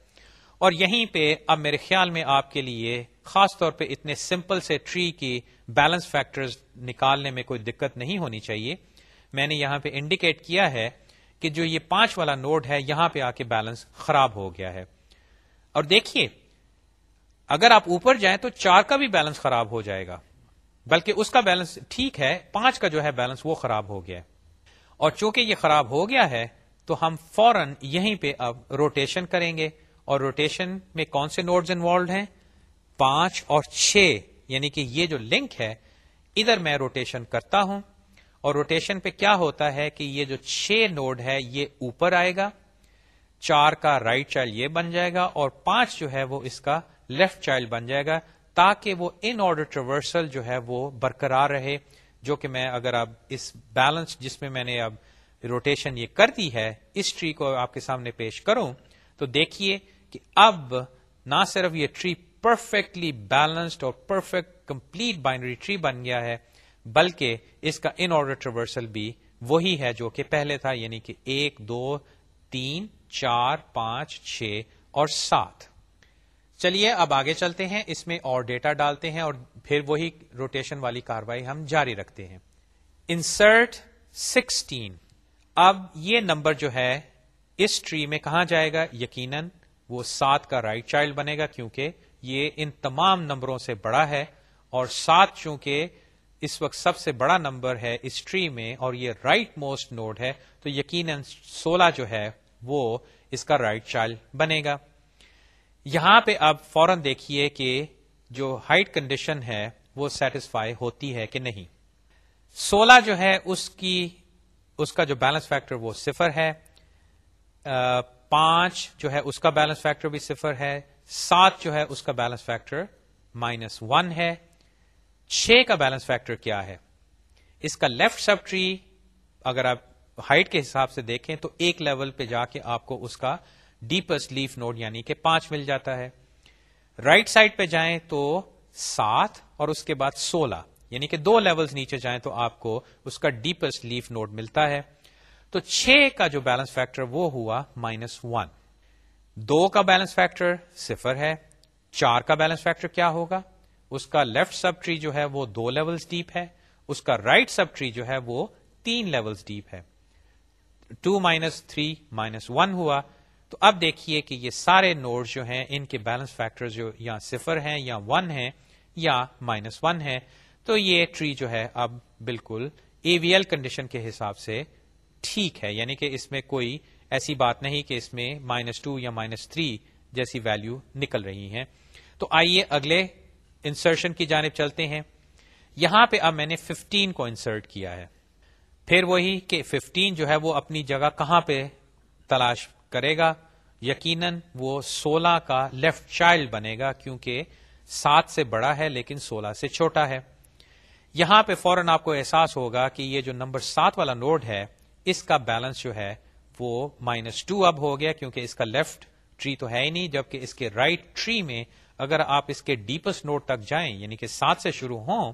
اور یہیں پہ اب میرے خیال میں آپ کے لیے خاص طور پہ اتنے سمپل سے ٹری کی بیلنس فیکٹرز نکالنے میں کوئی دقت نہیں ہونی چاہیے۔ میں نے یہاں پہ انڈیکیٹ کیا ہے کہ جو یہ پانچ والا نوڈ ہے، یہاں پہ آ کے بیلنس خراب ہو گیا ہے۔ اور دیکھیے، اگر آپ اوپر جائیں تو چار کا بھی بیلنس خراب ہو جائے گا۔ بلکہ اس کا بیلنس ٹھیک ہے، پانچ کا جو ہے بیلنس وہ خراب ہو گیا اور چونکہ یہ خراب ہو گیا ہے، تو ہم فوراً یہیں پہ اب روٹیشن کریں گے۔ اور روٹیشن میں کون سے نوڈز انوالوڈ ہیں؟ پانچ اور چھ یعنی کہ یہ جو لنک ہے، ادھر میں روٹیشن کرتا ہوں۔ اور روٹیشن پہ کیا ہوتا ہے کہ یہ جو چھ نوڈ ہے، یہ اوپر آئے گا۔ چار کا رائٹ right چائلڈ یہ بن جائے گا اور پانچ جو ہے وہ اس کا لیفٹ چائلڈ بن جائے گا، تاکہ وہ ان آرڈر ٹریورسل جو ہے وہ برقرار رہے۔ جو کہ میں اگر اب اس بیلنس جس میں میں نے اب روٹیشن یہ کر دی ہے، اس ٹری کو آپ کے سامنے پیش کروں، تو دیکھیے کہ اب نہ صرف یہ ٹری پرفیکٹلی بیلنسڈ اور پرفیکٹ کمپلیٹ بائنری ٹری بن گیا ہے، بلکہ اس کا ان آرڈر ٹریورسل بھی وہی ہے جو کہ پہلے تھا یعنی کہ ایک، دو، تین، چار، پانچ، چھ اور سات۔ چلیے، اب آگے چلتے ہیں، اس میں اور ڈیٹا ڈالتے ہیں اور پھر وہی روٹیشن والی کاروائی ہم جاری رکھتے ہیں۔ انسرٹ سکسٹین اب یہ نمبر جو ہے، اس ٹری میں کہاں جائے گا؟ یقیناً وہ سات کا رائٹ چائلڈ بنے گا کیونکہ یہ ان تمام نمبروں سے بڑا ہے اور سات چونکہ اس وقت سب سے بڑا نمبر ہے اس ٹری میں اور یہ رائٹ موسٹ نوڈ ہے، تو یقیناً سولہ جو ہے وہ اس کا رائٹ چائلڈ بنے گا۔ یہاں پہ اب فوراً دیکھیے کہ جو ہائٹ کنڈیشن ہے وہ سیٹسفائی ہوتی ہے کہ نہیں۔ سولہ جو ہے اس کی، اس کا جو بیلنس فیکٹر وہ صفر ہے۔ پانچ جو ہے اس کا بیلنس فیکٹر بھی صفر ہے، سات جو ہے اس کا بیلنس فیکٹر مائنس ون ہے۔ چھ کا بیلنس فیکٹر کیا ہے؟ اس کا لیفٹ سب ٹری اگر آپ ہائٹ کے حساب سے دیکھیں تو ایک لیول پہ جا کے آپ کو اس کا ڈیپسٹ لیف نوڈ یعنی کہ پانچ مل جاتا ہے۔ رائٹ right سائڈ پہ جائیں تو سات اور اس کے بعد سولہ یعنی کہ دو لیولز نیچے جائیں تو آپ کو اس کا ڈیپسٹ لیف نوڈ ملتا ہے۔ تو چھ کا جو بیلنس فیکٹر وہ ہوا مائنس ون دو کا بیلنس فیکٹر صفر ہے، چار کا بیلنس فیکٹر کیا ہوگا؟ اس کا لیفٹ سب ٹری جو ہے وہ دو لیولز ڈیپ ہے، اس کا رائٹ سب ٹری جو ہے وہ تین لیولز ڈیپ ہے. Two minus three minus one ہوا، تو اب دیکھیے کہ یہ سارے نوڈ جو ہیں، ان کے بیلنس فیکٹر جو یا صفر ہیں یا ون ہے یا مائنس ون ہے تو یہ ٹری جو ہے اب بالکل اے وی ایل کنڈیشن کے حساب سے ٹھیک ہے یعنی کہ اس میں کوئی ایسی بات نہیں کہ اس میں مائنس ٹو یا مائنس تھری جیسی ویلو نکل رہی ہیں۔ تو آئیے اگلے انسرشن کی جانب چلتے ہیں۔ یہاں پہ اب میں نے 15 کو انسرٹ کیا ہے۔ پھر وہی کہ 15 جو ہے وہ اپنی جگہ کہاں پہ تلاش کرے گا؟ یقیناً وہ 16 کا لیفٹ چائلڈ بنے گا کیونکہ سات سے بڑا ہے لیکن 16 سے چھوٹا ہے۔ یہاں پہ فوراً آپ کو احساس ہوگا کہ یہ جو نمبر سات والا نوڈ ہے اس کا بیلنس جو ہے وہ مائنس ٹو اب ہو گیا کیونکہ اس کا لیفٹ ٹری تو ہے ہی نہیں، جبکہ اس کے رائٹ right ٹری میں اگر آپ اس کے ڈیپسٹ نوٹ تک جائیں یعنی کہ سات سے شروع ہوں،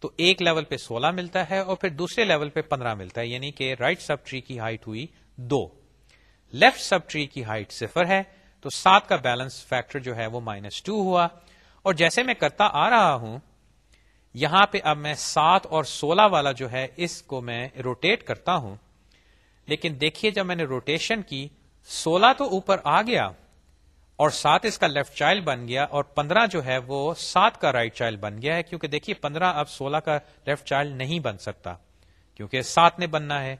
تو ایک لیول پہ سولہ ملتا ہے اور پھر دوسرے لیول پہ پندرہ ملتا ہے یعنی کہ رائٹ سب ٹری کی ہائٹ ہوئی دو۔ لیفٹ سب ٹری کی ہائٹ صفر ہے، تو سات کا بیلنس فیکٹر جو ہے وہ مائنس ٹو ہوا۔ اور جیسے میں کرتا آ رہا ہوں، یہاں پہ اب میں سات اور سولہ والا جو ہے اس کو میں روٹیٹ کرتا ہوں۔ لیکن دیکھیے جب میں نے روٹیشن کی، سولہ تو اوپر آ گیا اور سات اس کا لیفٹ چائلڈ بن گیا اور پندرہ جو ہے وہ سات کا رائٹ چائلڈ بن گیا ہے، کیونکہ دیکھیے پندرہ اب سولہ کا لیفٹ چائلڈ نہیں بن سکتا، کیونکہ سات نے بننا ہے۔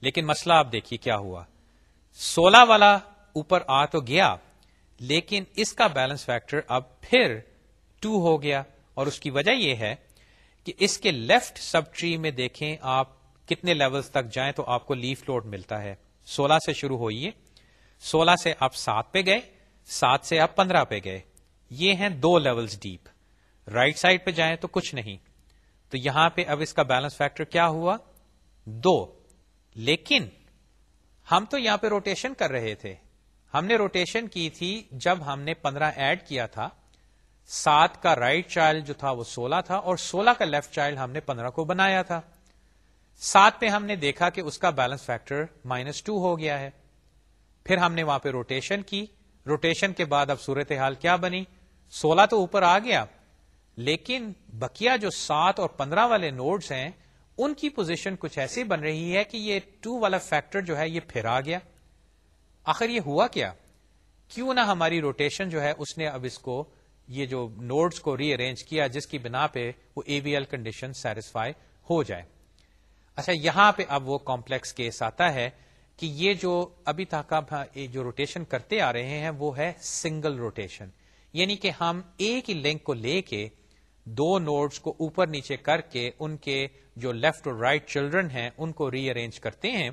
لیکن مسئلہ آپ دیکھیے کیا ہوا۔ سولہ والا اوپر آ تو گیا، لیکن اس کا بیلنس فیکٹر اب پھر ٹو ہو گیا۔ اور اس کی وجہ یہ ہے کہ اس کے لیفٹ سب ٹری میں دیکھیں آپ کتنے لیولز تک جائیں تو آپ کو لیف لوڈ ملتا ہے۔ سولہ سے شروع ہوئیے۔ سولہ سے آپ سات پہ گئے، سات سے آپ پندرہ پہ گئے۔ یہ ہیں دو لیولز ڈیپ رائٹ سائڈ پہ جائیں تو کچھ نہیں۔ تو یہاں پہ اب اس کا بیلنس فیکٹر کیا ہوا؟ دو۔ لیکن ہم تو یہاں پہ روٹیشن کر رہے تھے۔ ہم نے روٹیشن کی تھی جب ہم نے پندرہ ایڈ کیا تھا۔ سات کا رائٹ چائلڈ جو تھا وہ سولہ تھا اور سولہ کا لیفٹ چائلڈ ہم نے پندرہ کو بنایا تھا۔ سات پہ ہم نے دیکھا کہ اس کا بیلنس فیکٹر مائنس ٹو ہو گیا ہے۔ پھر ہم نے وہاں پہ روٹیشن کی۔ روٹیشن کے بعد اب صورت حال کیا بنی؟ سولہ تو اوپر آ گیا۔ لیکن بکیا جو سات اور پندرہ والے نوڈز ہیں، ان کی پوزیشن کچھ ایسی بن رہی ہے کہ یہ ٹو والا فیکٹر جو ہے، یہ پھر آ گیا۔ آخر یہ ہوا کیا؟ کیوں نہ ہماری روٹیشن جو ہے، اس نے اب اس کو، یہ جو نوڈز کو ری ارینج کیا، جس کی بنا پہ وہ A V L condition satisfy ہو جائے۔ اچھا یہاں پہ اب وہ کمپلیکس کیس آتا ہے کہ یہ جو ابھی تک جو روٹیشن کرتے آ رہے ہیں، وہ ہے سنگل روٹیشن یعنی کہ ہم ایک ہی لنک کو لے کے دو نوڈز کو اوپر نیچے کر کے ان کے جو لیفٹ اور رائٹ چلڈرن ہیں، ان کو ری ارینج کرتے ہیں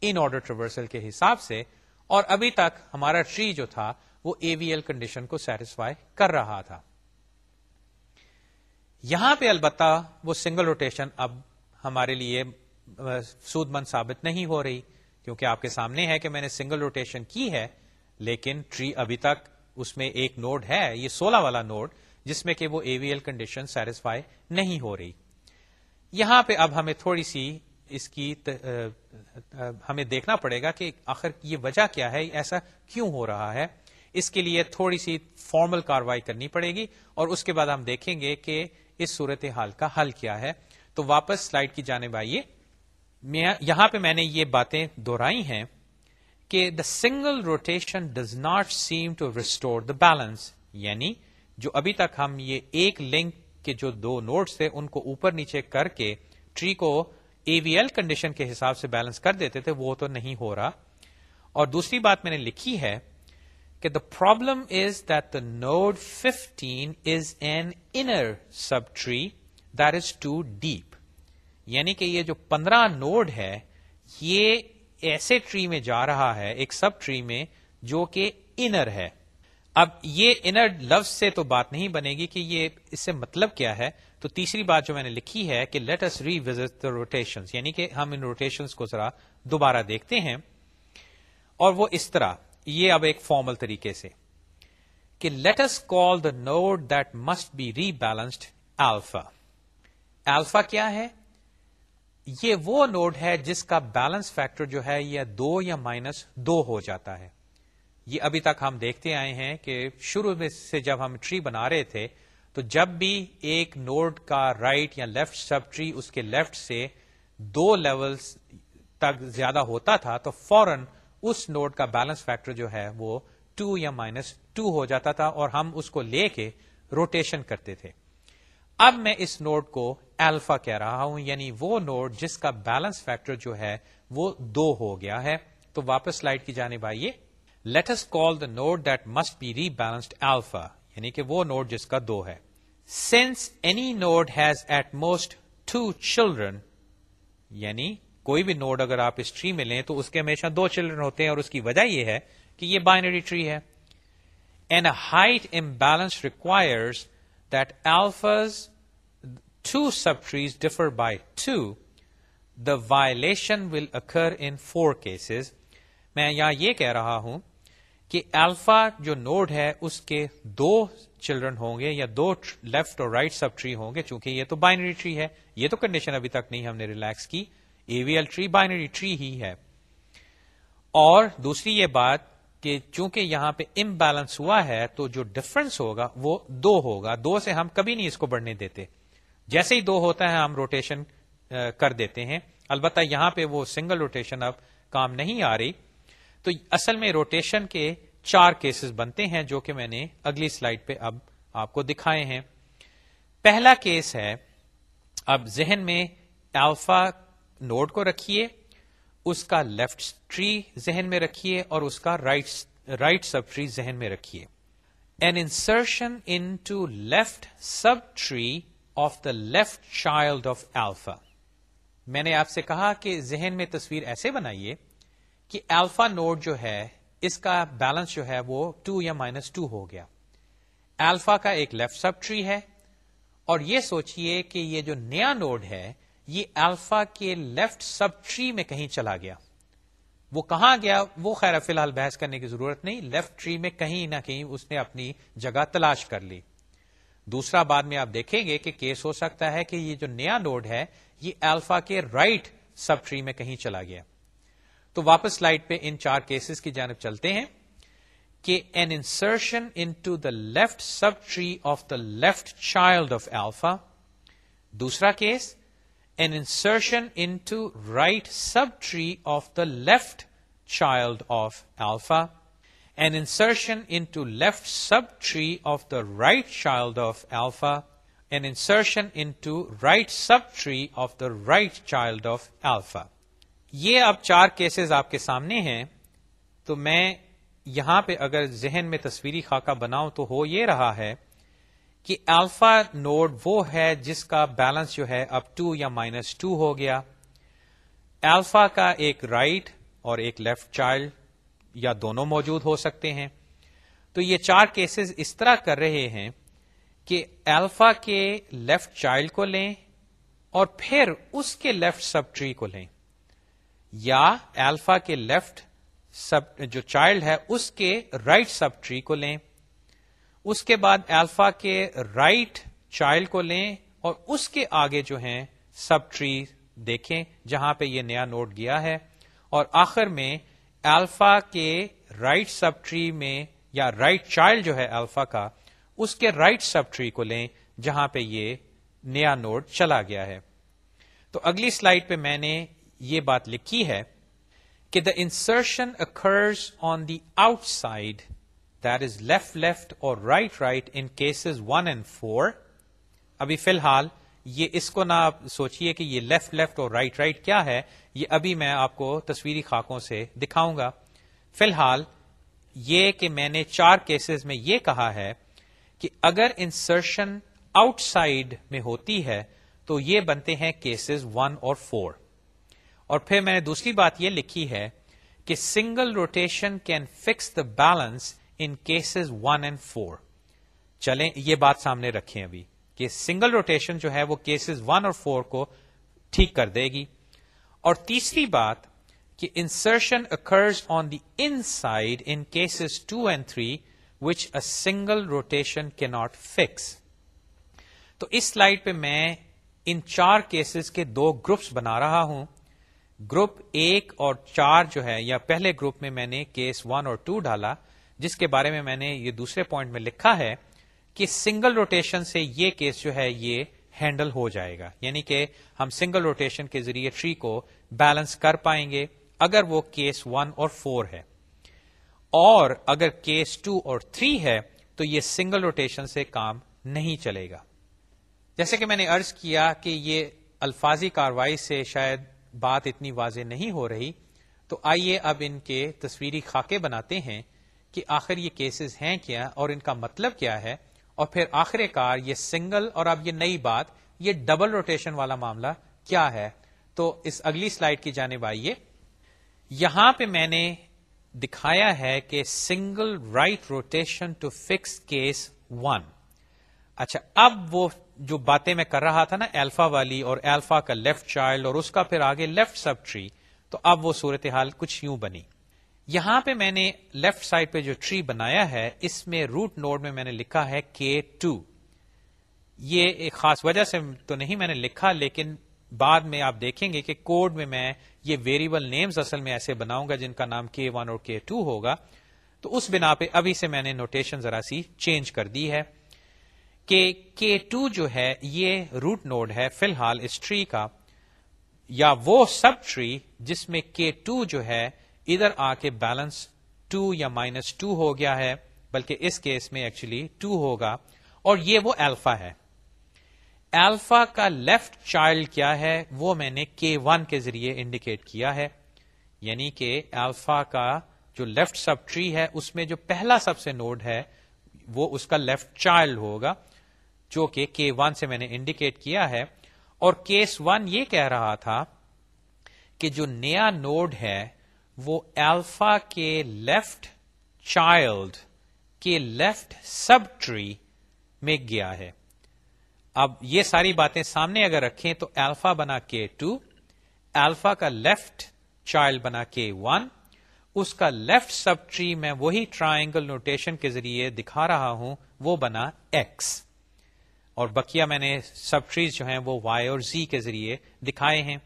ان آرڈر ٹریورسل کے حساب سے۔ اور ابھی تک ہمارا ٹری جو تھا، وہ اے وی ایل کنڈیشن کو سیٹسفائی کر رہا تھا۔ یہاں پہ البتہ وہ سنگل روٹیشن اب ہمارے لیے سود مند ثابت نہیں ہو رہی، کیونکہ آپ کے سامنے ہے کہ میں نے سنگل روٹیشن کی ہے، لیکن ٹری ابھی تک اس میں ایک نوڈ ہے، یہ سولہ والا نوڈ جس میں کہ وہ A V L condition satisfy نہیں ہو رہی۔ یہاں پہ اب ہمیں تھوڑی سی اس کی ہمیں دیکھنا پڑے گا کہ آخر یہ وجہ کیا ہے، ایسا کیوں ہو رہا ہے۔ اس کے لیے تھوڑی سی فارمل کاروائی کرنی پڑے گی، اور اس کے بعد ہم دیکھیں گے کہ اس صورت حال کا حل کیا ہے۔ تو واپس سلائڈ کی جانب آئیے۔ یہاں پہ میں نے یہ باتیں دہرائی ہیں کہ the single rotation does not seem to restore the balance یعنی جو ابھی تک ہم یہ ایک لنک کے جو دو نوٹس تھے، ان کو اوپر نیچے کر کے ٹری کو اے وی ایل کنڈیشن کے حساب سے بیلنس کر دیتے تھے، وہ تو نہیں ہو رہا۔ اور دوسری بات میں نے لکھی ہے کہ the problem is that the node fifteen is an inner sub tree that is too deep یعنی کہ یہ جو پندرہ نوڈ ہے، یہ ایسے ٹری میں جا رہا ہے، ایک سب ٹری میں جو کہ انر ہے۔ اب یہ انر لفظ سے تو بات نہیں بنے گی کہ یہ اس سے مطلب کیا ہے۔ تو تیسری بات جو میں نے لکھی ہے کہ let's revisit the rotation یعنی کہ ہم ان روٹیشن کو ذرا دوبارہ دیکھتے ہیں۔ اور وہ اس طرح، یہ اب ایک فارمل طریقے سے۔ کہ let's call the node that must be rebalanced alpha alpha کیا ہے؟ یہ وہ نوڈ ہے جس کا بیلنس فیکٹر جو ہے یہ دو یا مائنس دو ہو جاتا ہے۔ یہ ابھی تک ہم دیکھتے آئے ہیں کہ شروع میں سے جب ہم ٹری بنا رہے تھے، تو جب بھی ایک نوڈ کا رائٹ یا لیفٹ سب ٹری اس کے لیفٹ سے دو لیول تک زیادہ ہوتا تھا، تو فوراً اس نوڈ کا بیلنس فیکٹر جو ہے وہ ٹو یا مائنس ٹو ہو جاتا تھا اور ہم اس کو لے کے روٹیشن کرتے تھے۔ اب میں اس نوڈ کو الفا کہہ رہا ہوں یعنی وہ نوڈ جس کا بیلنس فیکٹر جو ہے وہ دو ہو گیا ہے۔ تو واپس سلائڈ کی جانب آئیے۔ Let's call the node that must be rebalanced alpha یعنی کہ وہ نوڈ جس کا دو ہے۔ Since any node has at most two children یعنی کوئی بھی نوڈ اگر آپ اس ٹری میں لیں تو اس کے ہمیشہ دو چلڈرن ہوتے ہیں اور اس کی وجہ یہ ہے کہ یہ بائنری ٹری ہے۔ An height um balance requires that alpha's two sub trees differ by two the violation will occur in four cases میں یہاں یہ کہہ رہا ہوں کہ الفا جو نوڈ ہے، اس کے دو چلڈرن ہوں گے یا دو لیفٹ اور رائٹ سب ٹری ہوں گے، چونکہ یہ تو بائنری ٹری ہے. یہ تو کنڈیشن ابھی تک نہیں ہم نے ریلیکس کی. A V L tree binary tree ہی ہے. اور دوسری یہ بات کہ چونکہ یہاں پہ امبیلنس ہوا ہے تو جو ڈفرنس ہوگا وہ دو ہوگا۔ دو سے ہم کبھی نہیں اس کو بڑھنے دیتے۔ جیسے ہی دو ہوتا ہے ہم روٹیشن کر دیتے ہیں۔ البتہ یہاں پہ وہ سنگل روٹیشن اب کام نہیں آ رہی۔ تو اصل میں روٹیشن کے چار کیسز بنتے ہیں جو کہ میں نے اگلی سلائڈ پہ اب آپ کو دکھائے ہیں۔ پہلا کیس ہے، اب ذہن میں الفا نوڈ کو رکھیے۔ اس کا لیفٹ ٹری ذہن میں رکھیے اور اس کا رائٹ رائٹ سب ٹری ذہن میں رکھیے۔ An insertion into left sub tree of the left child of alpha میں نے آپ سے کہا کہ ذہن میں تصویر ایسے بنائیے کہ الفا نوڈ جو ہے، اس کا بیلنس جو ہے وہ ٹو یا مائنس ٹو ہو گیا۔ الفا کا ایک لیفٹ سب ٹری ہے اور یہ سوچئے کہ یہ جو نیا نوڈ ہے یہ الفا کے لیفٹ سب ٹری میں کہیں چلا گیا۔ وہ کہاں گیا؟ وہ خیر فی الحال بحث کرنے کی ضرورت نہیں، لیفٹ ٹری میں کہیں نہ کہیں اس نے اپنی جگہ تلاش کر لی۔ دوسرا بعد میں آپ دیکھیں گے کہ کیس ہو سکتا ہے کہ یہ جو نیا نوڈ ہے، یہ الفا کے رائٹ سب ٹری میں کہیں چلا گیا۔ تو واپس سلائڈ پہ ان چار کیسز کی جانب چلتے ہیں کہ an insertion into the left sub tree of the left child of alpha دوسرا case an insertion into right sub tree of the left child of alpha an insertion into left sub tree of the right child of alpha an insertion into right sub tree of the right child of alpha یہ اب چار cases آپ کے سامنے ہیں، تو میں یہاں پہ اگر ذہن میں تصویری خاکہ بناؤں تو ہو یہ رہا ہے کہ الفا نوڈ وہ ہے جس کا بیلنس جو ہے اب ٹو یا مائنس ٹو ہو گیا۔ الفا کا ایک رائٹ right اور ایک لیفٹ چائلڈ یا دونوں موجود ہو سکتے ہیں۔ تو یہ چار کیسز اس طرح کر رہے ہیں کہ الفا کے لیفٹ چائلڈ کو لیں اور پھر اس کے لیفٹ سب ٹری کو لیں۔ یا الفا کے لیفٹ سب جو چائلڈ ہے اس کے رائٹ سب ٹری کو لیں۔ اس کے بعد الفا کے رائٹ چائلڈ کو لیں اور اس کے آگے جو ہیں سب ٹری دیکھیں جہاں پہ یہ نیا نوٹ گیا ہے اور آخر میں الفا کے رائٹ سب ٹری میں یا رائٹ چائلڈ جو ہے الفا کا، اس کے رائٹ سب ٹری کو لیں جہاں پہ یہ نیا نوڈ چلا گیا ہے۔ تو اگلی سلائڈ پہ میں نے یہ بات لکھی ہے کہ the insertion occurs on the outside that is left left اور right right in cases one and four ابھی فی الحال یہ اس کو نہ سوچئے کہ یہ لیفٹ لیفٹ اور رائٹ رائٹ کیا ہے، یہ ابھی میں آپ کو تصویری خاکوں سے دکھاؤں گا۔ فی الحال یہ کہ میں نے چار کیسز میں یہ کہا ہے کہ اگر انسرشن آؤٹ سائڈ میں ہوتی ہے تو یہ بنتے ہیں کیسز ون اور فور اور پھر میں نے دوسری بات یہ لکھی ہے کہ single rotation can fix the balance in cases one and four چلیں، یہ بات سامنے رکھیں ابھی کہ سنگل روٹیشن جو ہے وہ کیسز ون اور فور کو ٹھیک کر دے گی۔ اور تیسری بات کہ insertion occurs on the inside in cases two and three which a single rotation کی ناٹ فکس تو اس سلائڈ پہ میں ان چار کیسز کے دو گروپس بنا رہا ہوں۔ گروپ ایک اور چار جو ہے، یا پہلے گروپ میں میں نے کیس ون اور ٹو ڈالا۔ جس کے بارے میں میں نے یہ دوسرے پوائنٹ میں لکھا ہے کہ سنگل روٹیشن سے یہ کیس جو ہے یہ ہینڈل ہو جائے گا۔ یعنی کہ ہم سنگل روٹیشن کے ذریعے ٹری کو بیلنس کر پائیں گے اگر وہ کیس ون اور فور ہے۔ اور اگر کیس ٹو اور تھری ہے تو یہ سنگل روٹیشن سے کام نہیں چلے گا۔ جیسے کہ میں نے ارض کیا کہ یہ الفاظی کاروائی سے شاید بات اتنی واضح نہیں ہو رہی، تو آئیے اب ان کے تصویری خاکے بناتے ہیں۔ کہ آخر یہ کیسز ہیں کیا اور ان کا مطلب کیا ہے؟ اور پھر آخر کار یہ سنگل اور اب یہ نئی بات، یہ ڈبل روٹیشن والا معاملہ کیا ہے؟ تو اس اگلی سلائڈ کی جانب آئیے۔ یہاں پہ میں نے دکھایا ہے کہ single right rotation to fix case one اچھا اب وہ جو باتیں میں کر رہا تھا نا ایلفا والی اور ایلفا کا لیفٹ چائلڈ اور اس کا پھر آگے لیفٹ سب ٹری تو اب وہ صورتحال کچھ یوں بنی۔ یہاں پہ میں نے لیفٹ سائڈ پہ جو ٹری بنایا ہے، اس میں روٹ نوڈ میں میں نے لکھا ہے کے ٹو یہ ایک خاص وجہ سے تو نہیں میں نے لکھا، لیکن بعد میں آپ دیکھیں گے کہ کوڈ میں میں یہ ویریبل نیمز اصل میں ایسے بناؤں گا جن کا نام کے ون اور کے ٹو ہوگا۔ تو اس بنا پہ ابھی سے میں نے نوٹیشن ذرا سی چینج کر دی ہے کہ کے ٹو جو ہے، یہ روٹ نوڈ ہے فی الحال اس ٹری کا، یا وہ سب ٹری جس میں کے ٹو جو ہے ادھر آ کے بیلنس ٹو یا مائنس ٹو ہو گیا ہے، بلکہ اس کیس میں ایکچولی ٹو ہوگا، اور یہ وہ ایلفا ہے۔ ایلفا کا لیفٹ چائلڈ کیا ہے؟ وہ میں نے کے ون کے ذریعے انڈیکیٹ کیا ہے۔ یعنی کہ ایلفا کا جو لیفٹ سب ٹری ہے، اس میں جو پہلا سب سے نوڈ ہے، وہ اس کا لیفٹ چائلڈ ہوگا، جو کہ کے ون سے میں نے انڈیکیٹ کیا ہے۔ اور کیس ون یہ کہہ رہا تھا کہ جو نیا نوڈ ہے وہ ایلفا کے لیفٹ چائلڈ کے لیفٹ سب ٹری میں گیا ہے۔ اب یہ ساری باتیں سامنے اگر رکھیں تو ایلفا بنا کے ٹو ایلفا کا لیفٹ چائلڈ بنا کے ون اس کا لیفٹ سب ٹری میں وہی ٹرائنگل نوٹیشن کے ذریعے دکھا رہا ہوں، وہ بنا ایکس اور بکیا میں نے سب ٹریز جو ہیں وہ وائی اور زی کے ذریعے دکھائے ہیں۔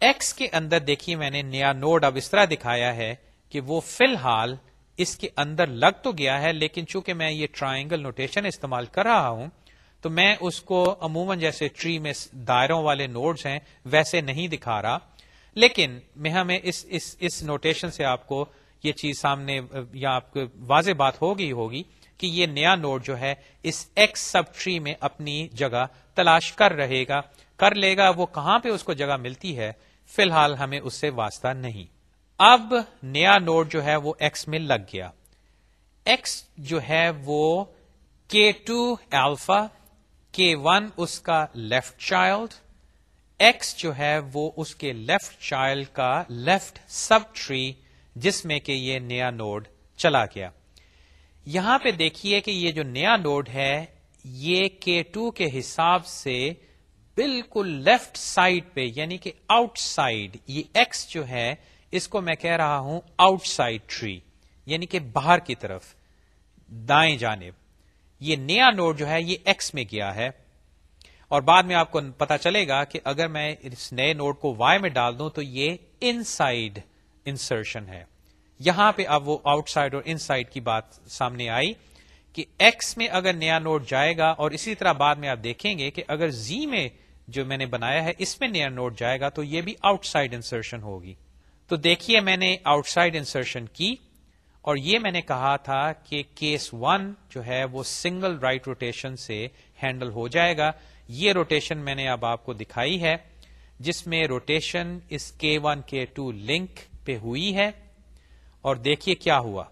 ایکس کے اندر دیکھیے میں نے نیا نوڈ اب اس طرح دکھایا ہے کہ وہ فی الحال اس کے اندر لگ تو گیا ہے، لیکن چونکہ میں یہ ٹرائنگل نوٹیشن استعمال کر رہا ہوں، تو میں اس کو عموماً جیسے ٹری میں دائروں والے نوڈز ہیں ویسے نہیں دکھا رہا۔ لیکن میں ہمیں اس اس اس نوٹیشن سے آپ کو یہ چیز سامنے، یا آپ کو واضح بات ہوگی ہوگی کہ یہ نیا نوڈ جو ہے اس ایکس سب ٹری میں اپنی جگہ تلاش کر رہے گا۔ کر لے گا، وہ کہاں پہ اس کو جگہ ملتی ہے؟ فی الحال ہمیں اس سے واسطہ نہیں۔ اب نیا نوڈ جو ہے وہ ایکس میں لگ گیا۔ ایکس جو ہے وہ کے ٹو ایلفا کے ون اس کا لیفٹ چائلڈ ایکس جو ہے وہ اس کے لیفٹ چائلڈ کا لیفٹ سب ٹری جس میں کہ یہ نیا نوڈ چلا گیا۔ یہاں پہ دیکھیے کہ یہ جو نیا نوڈ ہے، یہ کے ٹو کے حساب سے بالکل لیفٹ سائڈ پہ یعنی کہ آؤٹ سائڈ، یہ ایکس جو ہے، اس کو میں کہہ رہا ہوں آؤٹ سائڈ ٹری یعنی کہ باہر کی طرف، دائیں جانب۔ یہ نیا نوڈ جو ہے، یہ ایکس میں گیا ہے۔ اور بعد میں آپ کو پتا چلے گا کہ اگر میں اس نئے نوڈ کو وائی میں ڈال دوں تو یہ ان سائڈ انسرشن ہے۔ یہاں پہ اب وہ آؤٹ سائڈ اور ان سائڈ کی بات سامنے آئی کہ ایکس میں اگر نیا نوڈ جائے گا، اور اسی طرح بعد میں آپ دیکھیں گے کہ اگر زی میں جو میں نے بنایا ہے، اس میں نیا نوڈ جائے گا تو یہ بھی آؤٹ سائڈ انسرشن ہوگی۔ تو دیکھیے میں نے آؤٹ سائڈ انسرشن کی اور یہ میں نے کہا تھا کہ کیس ون جو ہے وہ سنگل رائٹ روٹیشن سے ہینڈل ہو جائے گا۔ یہ روٹیشن میں نے اب آپ کو دکھائی ہے، جس میں روٹیشن اس کے ون کے ٹو لنک پہ ہوئی ہے۔ اور دیکھیے کیا ہوا۔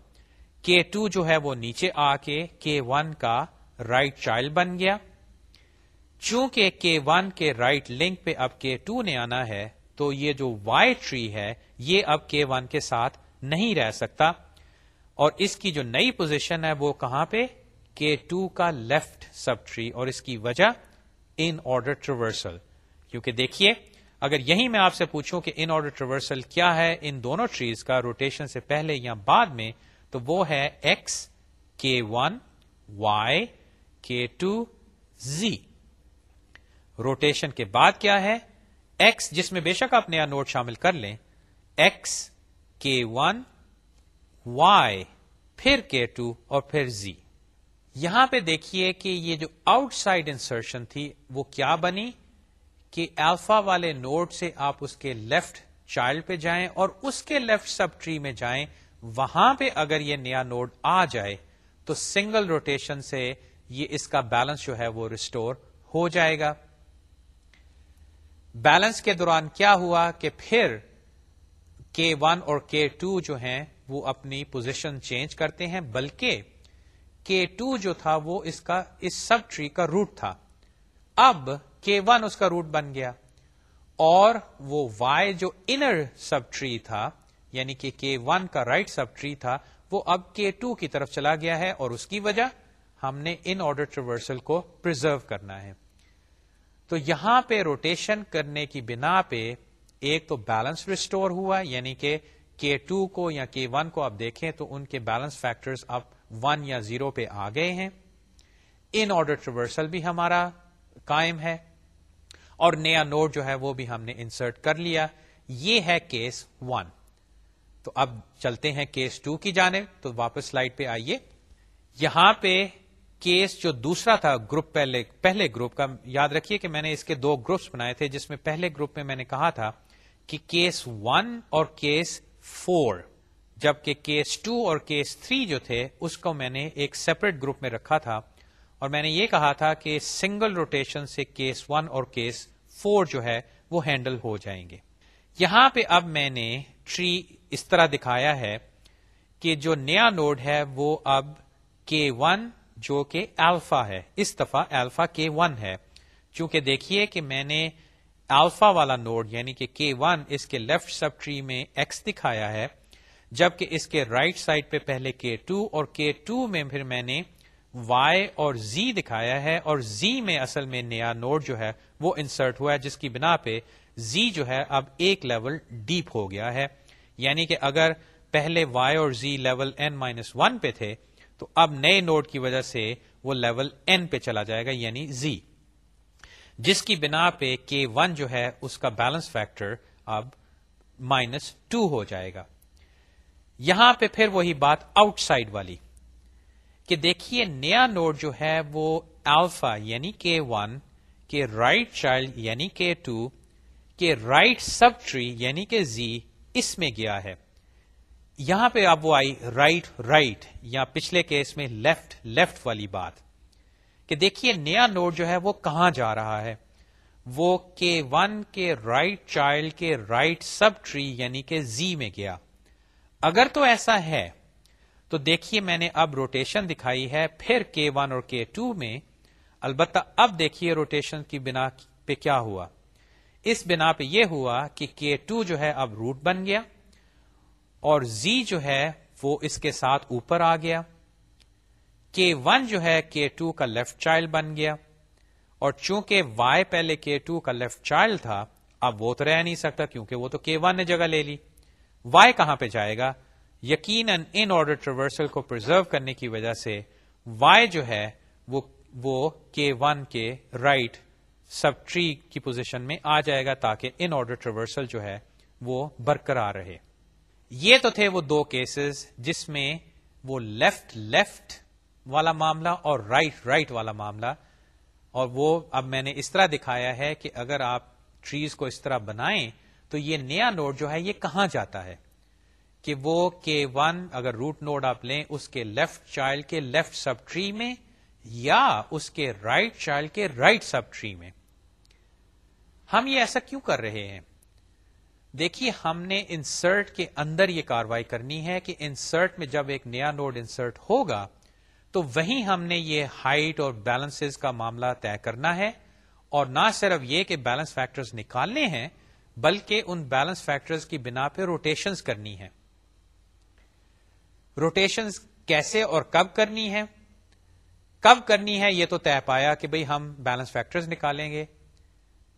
کے ٹو جو ہے وہ نیچے آ کے کے ون کا رائٹ right چائلڈ بن گیا۔ چونکہ کے ون کے رائٹ لنک پہ اب کے ٹو نے آنا ہے، تو یہ جو وائی ٹری ہے، یہ اب کے ون کے ساتھ نہیں رہ سکتا۔ اور اس کی جو نئی پوزیشن ہے، وہ کہاں پہ؟ کے ٹو کا لیفٹ سب ٹری اور اس کی وجہ ان آرڈر ٹریورسل کیونکہ دیکھیے، اگر یہی میں آپ سے پوچھوں کہ ان آرڈر ٹریورسل کیا ہے ان دونوں ٹریز کا روٹیشن سے پہلے یا بعد میں، تو وہ ہے X K one Y K two Z rotation کے بعد کیا ہے؟ ایکس جس میں بے شک آپ نیا نوٹ شامل کر لیں۔ ایکس کے ون وائی پھر کے ٹو اور پھر زی یہاں پہ دیکھیے کہ یہ جو آؤٹ سائڈ انسرشن تھی، وہ کیا بنی؟ کہ الفا والے نوٹ سے آپ اس کے لیفٹ چائلڈ پہ جائیں اور اس کے لیفٹ سب ٹری میں جائیں۔ وہاں پہ اگر یہ نیا نوڈ آ جائے، تو سنگل روٹیشن سے یہ اس کا بیلنس جو ہے وہ ریسٹور ہو جائے گا۔ بیلنس کے دوران کیا ہوا کہ پھر کے ون اور کے ٹو جو ہیں وہ اپنی پوزیشن چینج کرتے ہیں، بلکہ کے ٹو جو تھا وہ اس کا، اس سب ٹری کا روٹ تھا۔ اب کے ون اس کا روٹ بن گیا۔ اور وہ وائی جو انر سب ٹری تھا یعنی کہ کے ون کا رائٹ سب ٹری تھا، وہ اب کے ٹو کی طرف چلا گیا ہے اور اس کی وجہ ہم نے ان آرڈر ٹریورسل کو پرزرو کرنا ہے۔ تو یہاں پہ روٹیشن کرنے کی بنا پہ ایک تو بیلنس ریسٹور ہوا یعنی کہ کے ٹو کو یا کے ون کو آپ دیکھیں تو ان کے بیلنس فیکٹرز اب ون یا زیرو پہ آ گئے ہیں۔ ان آرڈر ٹریورسل بھی ہمارا قائم ہے اور نیا نوٹ جو ہے وہ بھی ہم نے انسرٹ کر لیا۔ یہ ہے کیس ون تو اب چلتے ہیں کیس ٹو کی جانب۔ تو واپس سلائڈ پہ آئیے۔ یہاں پہ کیس جو دوسرا تھا گروپ پہلے پہلے گروپ کا، یاد رکھیے کہ میں نے اس کے دو گروپس بنائے تھے، جس میں پہلے گروپ میں میں نے کہا تھا کہ کیس ون اور کیس فور، جبکہ کیس ٹو اور کیس تھری جو تھے، اس کو میں نے ایک سیپریٹ گروپ میں رکھا تھا، اور میں نے یہ کہا تھا کہ سنگل روٹیشن سے کیس ون اور کیس فور جو ہے، وہ ہینڈل ہو جائیں گے۔ یہاں پہ اب میں نے ٹری اس طرح دکھایا ہے کہ جو نیا نوڈ ہے، وہ اب کے ون جو کہ الفا ہے۔ اس دفعہ الفا کے ون ہے۔ چونکہ دیکھیے کہ میں نے الفا والا نوڈ یعنی کہ کے ون اس کے لیفٹ سب ٹری میں ایکس دکھایا ہے، جبکہ اس کے رائٹ right سائڈ پہ پہلے کے ٹو اور کے ٹو میں پھر میں نے وائی اور زی دکھایا ہے۔ اور زی میں اصل میں نیا نوڈ جو ہے وہ انسرٹ ہوا ہے، جس کی بنا پہ زی جو ہے اب ایک لیول ڈیپ ہو گیا ہے۔ یعنی کہ اگر پہلے وائی اور Z level N minus one پہ تھے تو اب نئے نوڈ کی وجہ سے وہ لیول این پہ چلا جائے گا یعنی زی جس کی بنا پہ کے ون جو ہے، اس کا بیلنس فیکٹر اب مائنس ٹو ہو جائے گا۔ یہاں پہ پھر وہی بات آؤٹ سائڈ والی کہ دیکھیے نیا نوڈ جو ہے وہ الفا یعنی کے ون کے رائٹ چائلڈ یعنی کے ٹو کے رائٹ سب ٹری یعنی کہ زی اس میں گیا ہے۔ یہاں پہ اب وہ آئی رائٹ رائٹ یا پچھلے کیس میں لیفٹ لیفٹ والی بات کہ دیکھیے نیا نوڈ جو ہے وہ کہاں جا رہا ہے؟ وہ کے ون کے رائٹ چائلڈ کے رائٹ سب ٹری یعنی کہ زی میں گیا۔ اگر تو ایسا ہے، تو دیکھیے میں نے اب روٹیشن دکھائی ہے، پھر کے ون اور کے ٹو میں۔ البتہ اب دیکھیے روٹیشن کی بنا پہ کیا ہوا۔ اس بنا پہ یہ ہوا کہ کے ٹو جو ہے اب روٹ بن گیا۔ اور زی جو ہے وہ اس کے ساتھ اوپر آ گیا۔ کے ون جو ہے کے ٹو کا لیفٹ چائلڈ بن گیا۔ اور چونکہ وائی پہلے کے ٹو کا لیفٹ چائلڈ تھا، اب وہ تو رہ نہیں سکتا کیونکہ وہ تو کے ون نے جگہ لے لی۔ وائی کہاں پہ جائے گا؟ یقیناً ان آرڈر ٹریورسل کو پرزرو کرنے کی وجہ سے وائی جو ہے وہ کے ون کے رائٹ سب ٹری کی پوزیشن میں آ جائے گا تاکہ ان آرڈر ٹریورسل جو ہے وہ برقرار رہے۔ یہ تو تھے وہ دو کیسز جس میں وہ لیفٹ لیفٹ والا معاملہ اور رائٹ right, رائٹ right والا معاملہ۔ اور وہ اب میں نے اس طرح دکھایا ہے کہ اگر آپ ٹریز کو اس طرح بنائیں تو یہ نیا نوڈ جو ہے یہ کہاں جاتا ہے؟ کہ وہ کے ون اگر روٹ نوڈ آپ لیں اس کے لیفٹ چائلڈ کے لیفٹ سب ٹری میں یا اس کے رائٹ right چائلڈ کے رائٹ سب ٹری میں۔ ہم یہ ایسا کیوں کر رہے ہیں؟ دیکھیے، ہم نے انسرٹ کے اندر یہ کاروائی کرنی ہے کہ انسرٹ میں جب ایک نیا نوڈ انسرٹ ہوگا، تو وہیں ہم نے یہ ہائٹ اور بیلنس کا معاملہ طے کرنا ہے۔ اور نہ صرف یہ کہ بیلنس فیکٹرز نکالنے ہیں، بلکہ ان بیلنس فیکٹرز کی بنا پہ روٹیشنز کرنی ہے روٹیشنز کیسے اور کب کرنی ہے کب کرنی ہے یہ تو طے پایا کہ بھئی ہم بیلنس فیکٹرز نکالیں گے۔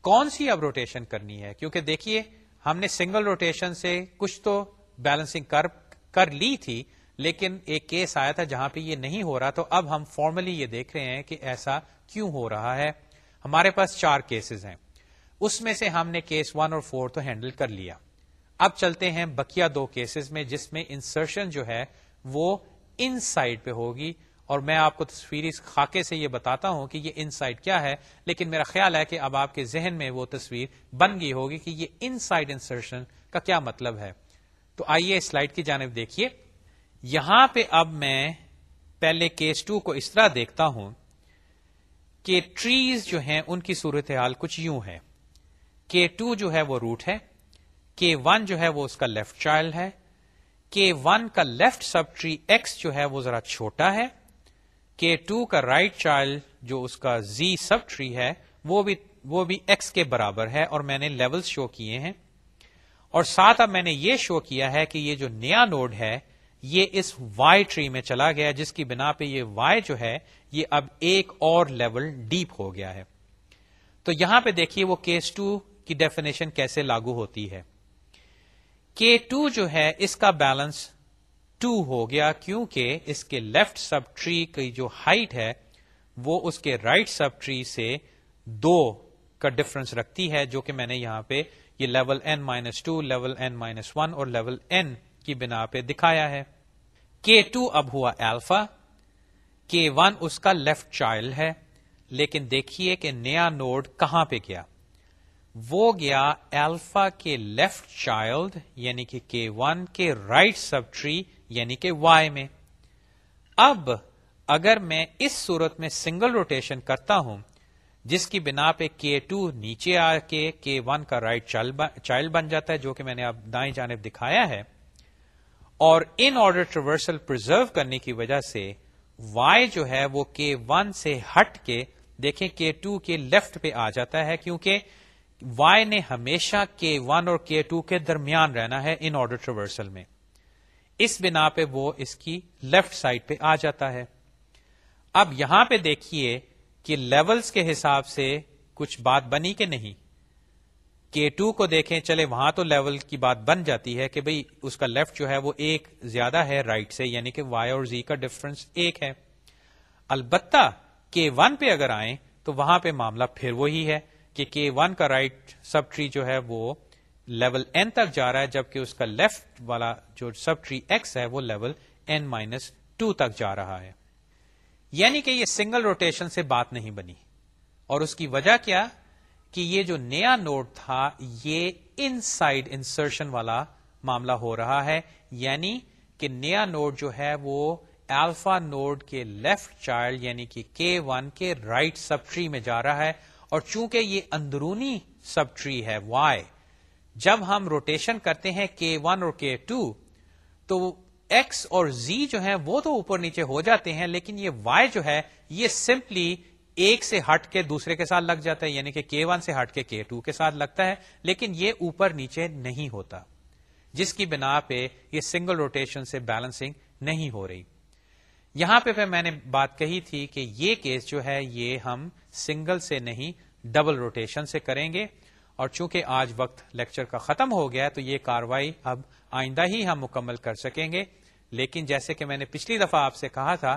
کون سی اب روٹیشن کرنی ہے؟ کیونکہ دیکھیے ہم نے سنگل روٹیشن سے کچھ تو بیلنسنگ کر کر لی تھی، لیکن ایک کیس آیا تھا جہاں پہ یہ نہیں ہو رہا، تو اب ہم فارملی یہ دیکھ رہے ہیں کہ ایسا کیوں ہو رہا ہے۔ ہمارے پاس چار کیسز ہیں۔ اس میں سے ہم نے کیس ون اور فور تو ہینڈل کر لیا۔ اب چلتے ہیں بکیا دو کیسز میں، جس میں انسرشن جو ہے وہ ان سائڈ پہ ہوگی۔ اور میں آپ کو تصویری خاکے سے یہ بتاتا ہوں کہ یہ ان سائڈ کیا ہے، لیکن میرا خیال ہے کہ اب آپ کے ذہن میں وہ تصویر بن گئی ہوگی کہ یہ ان سائڈ انسرشن کا کیا مطلب ہے۔ تو آئیے سلائڈ کی جانب دیکھیے۔ یہاں پہ اب میں پہلے کیس ٹو کو اس طرح دیکھتا ہوں کہ ٹریز جو ہیں ان کی صورتحال کچھ یوں ہے۔ کے ٹو جو ہے وہ روٹ ہے کے ون جو ہے وہ اس کا لیفٹ چائلڈ ہے کے ون کا لیفٹ سب ٹری ایکس جو ہے وہ ذرا چھوٹا ہے کے ٹو کا رائٹ right چائلڈ جو اس کا زی سب ٹری ہے، وہ بھی وہ بھی ایکس کے برابر ہے اور میں نے لیول شو کیے ہیں۔ اور ساتھ اب میں نے یہ شو کیا ہے کہ یہ جو نیا نوڈ ہے، یہ اس وائی ٹری میں چلا گیا جس کی بنا پہ یہ وائی جو ہے، یہ اب ایک اور لیول ڈیپ ہو گیا ہے۔ تو یہاں پہ دیکھیے وہ کیس ٹو کی ڈیفینیشن کیسے لاگو ہوتی ہے۔ کے ٹو جو ہے، اس کا بیلنس ٹو ہو گیا کیونکہ اس کے لیفٹ سب ٹری کی جو ہائٹ ہے، وہ اس کے رائٹ سب ٹری سے دو کا ڈفرنس رکھتی ہے، جو کہ میں نے یہاں پہ یہ level N minus two level N minus one اور لیول این کی بنا پہ دکھایا ہے۔ کے ٹو اب ہوا ایلفا کے ون اس کا لیفٹ چائلڈ ہے، لیکن دیکھیے کہ نیا نوڈ کہاں پہ گیا۔ وہ گیا ایلفا کے لیفٹ چائلڈ یعنی کہ کے ون کے رائٹ سب ٹری یعنی کہ وائی میں۔ اب اگر میں اس صورت میں سنگل روٹیشن کرتا ہوں، جس کی بنا پہ کے ٹو نیچے آ کے کے ون کا رائٹ چائلڈ بن جاتا ہے، جو کہ میں نے اب دائیں جانب دکھایا ہے، اور ان آرڈر ٹریورسل پرزرو کرنے کی وجہ سے وائی جو ہے وہ کے ون سے ہٹ کے، دیکھیں کے ٹو کے لیفٹ پہ آ جاتا ہے، کیونکہ وائی نے ہمیشہ کے ون اور کے ٹو کے درمیان رہنا ہے ان آرڈر ٹریورسل میں۔ اس بنا پہ وہ اس کی لیفٹ سائڈ پہ آ جاتا ہے۔ اب یہاں پہ دیکھیے کہ لیولز کے حساب سے کچھ بات بنی کہ نہیں۔ کے ٹو کو دیکھیں، چلے وہاں تو لیول کی بات بن جاتی ہے کہ بھئی اس کا لیفٹ جو ہے وہ ایک زیادہ ہے رائٹ right سے یعنی کہ وائی اور زی کا ڈفرنس ایک ہے۔ البتہ کے ون پہ اگر آئیں تو وہاں پہ معاملہ پھر وہی ہے کہ کے ون کا رائٹ سب ٹری جو ہے وہ لیول این تک جا رہا ہے، جبکہ اس کا لیفٹ والا جو سب ٹری ایکس ہے، وہ لیول این مائنس ٹو تک جا رہا ہے۔ یعنی کہ یہ سنگل روٹیشن سے بات نہیں بنی۔ اور اس کی وجہ کیا؟ کہ یہ جو نیا نوڈ تھا، یہ ان سائڈ انسرشن والا معاملہ ہو رہا ہے۔ یعنی کہ نیا نوڈ جو ہے، وہ الفا نوڈ کے لیفٹ چائلڈ یعنی کہ کے ون کے رائٹ سب ٹری میں جا رہا ہے۔ اور چونکہ یہ اندرونی سب ٹری ہے وائی جب ہم روٹیشن کرتے ہیں کے ون اور کے ٹو تو ایکس اور زی جو ہے وہ تو اوپر نیچے ہو جاتے ہیں، لیکن یہ وائی جو ہے، یہ سمپلی ایک سے ہٹ کے دوسرے کے ساتھ لگ جاتا ہے یعنی کہ کے ون سے ہٹ کے کے ٹو کے ساتھ لگتا ہے، لیکن یہ اوپر نیچے نہیں ہوتا، جس کی بنا پہ یہ سنگل روٹیشن سے بیلنسنگ نہیں ہو رہی۔ یہاں پہ پھر میں نے بات کہی تھی کہ یہ کیس جو ہے، یہ ہم سنگل سے نہیں ڈبل روٹیشن سے کریں گے۔ اور چونکہ آج وقت لیکچر کا ختم ہو گیا تو یہ کاروائی اب آئندہ ہی ہم مکمل کر سکیں گے۔ لیکن جیسے کہ میں نے پچھلی دفعہ آپ سے کہا تھا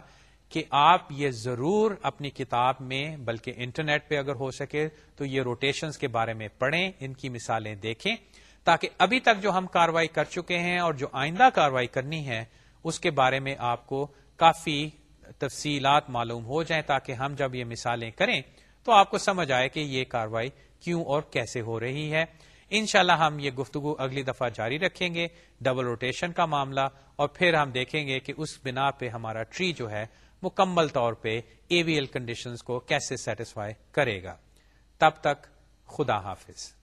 کہ آپ یہ ضرور اپنی کتاب میں، بلکہ انٹرنیٹ پہ اگر ہو سکے تو یہ روٹیشنز کے بارے میں پڑھیں، ان کی مثالیں دیکھیں، تاکہ ابھی تک جو ہم کاروائی کر چکے ہیں اور جو آئندہ کاروائی کرنی ہے، اس کے بارے میں آپ کو کافی تفصیلات معلوم ہو جائیں، تاکہ ہم جب یہ مثالیں کریں تو آپ کو سمجھ آئے کہ یہ کاروائی کیوں اور کیسے ہو رہی ہے۔ انشاءاللہ ہم یہ گفتگو اگلی دفعہ جاری رکھیں گے، ڈبل روٹیشن کا معاملہ، اور پھر ہم دیکھیں گے کہ اس بنا پہ ہمارا ٹری جو ہے، مکمل طور پہ ایویل کنڈیشنز کو کیسے سیٹسفائی کرے گا۔ تب تک خدا حافظ۔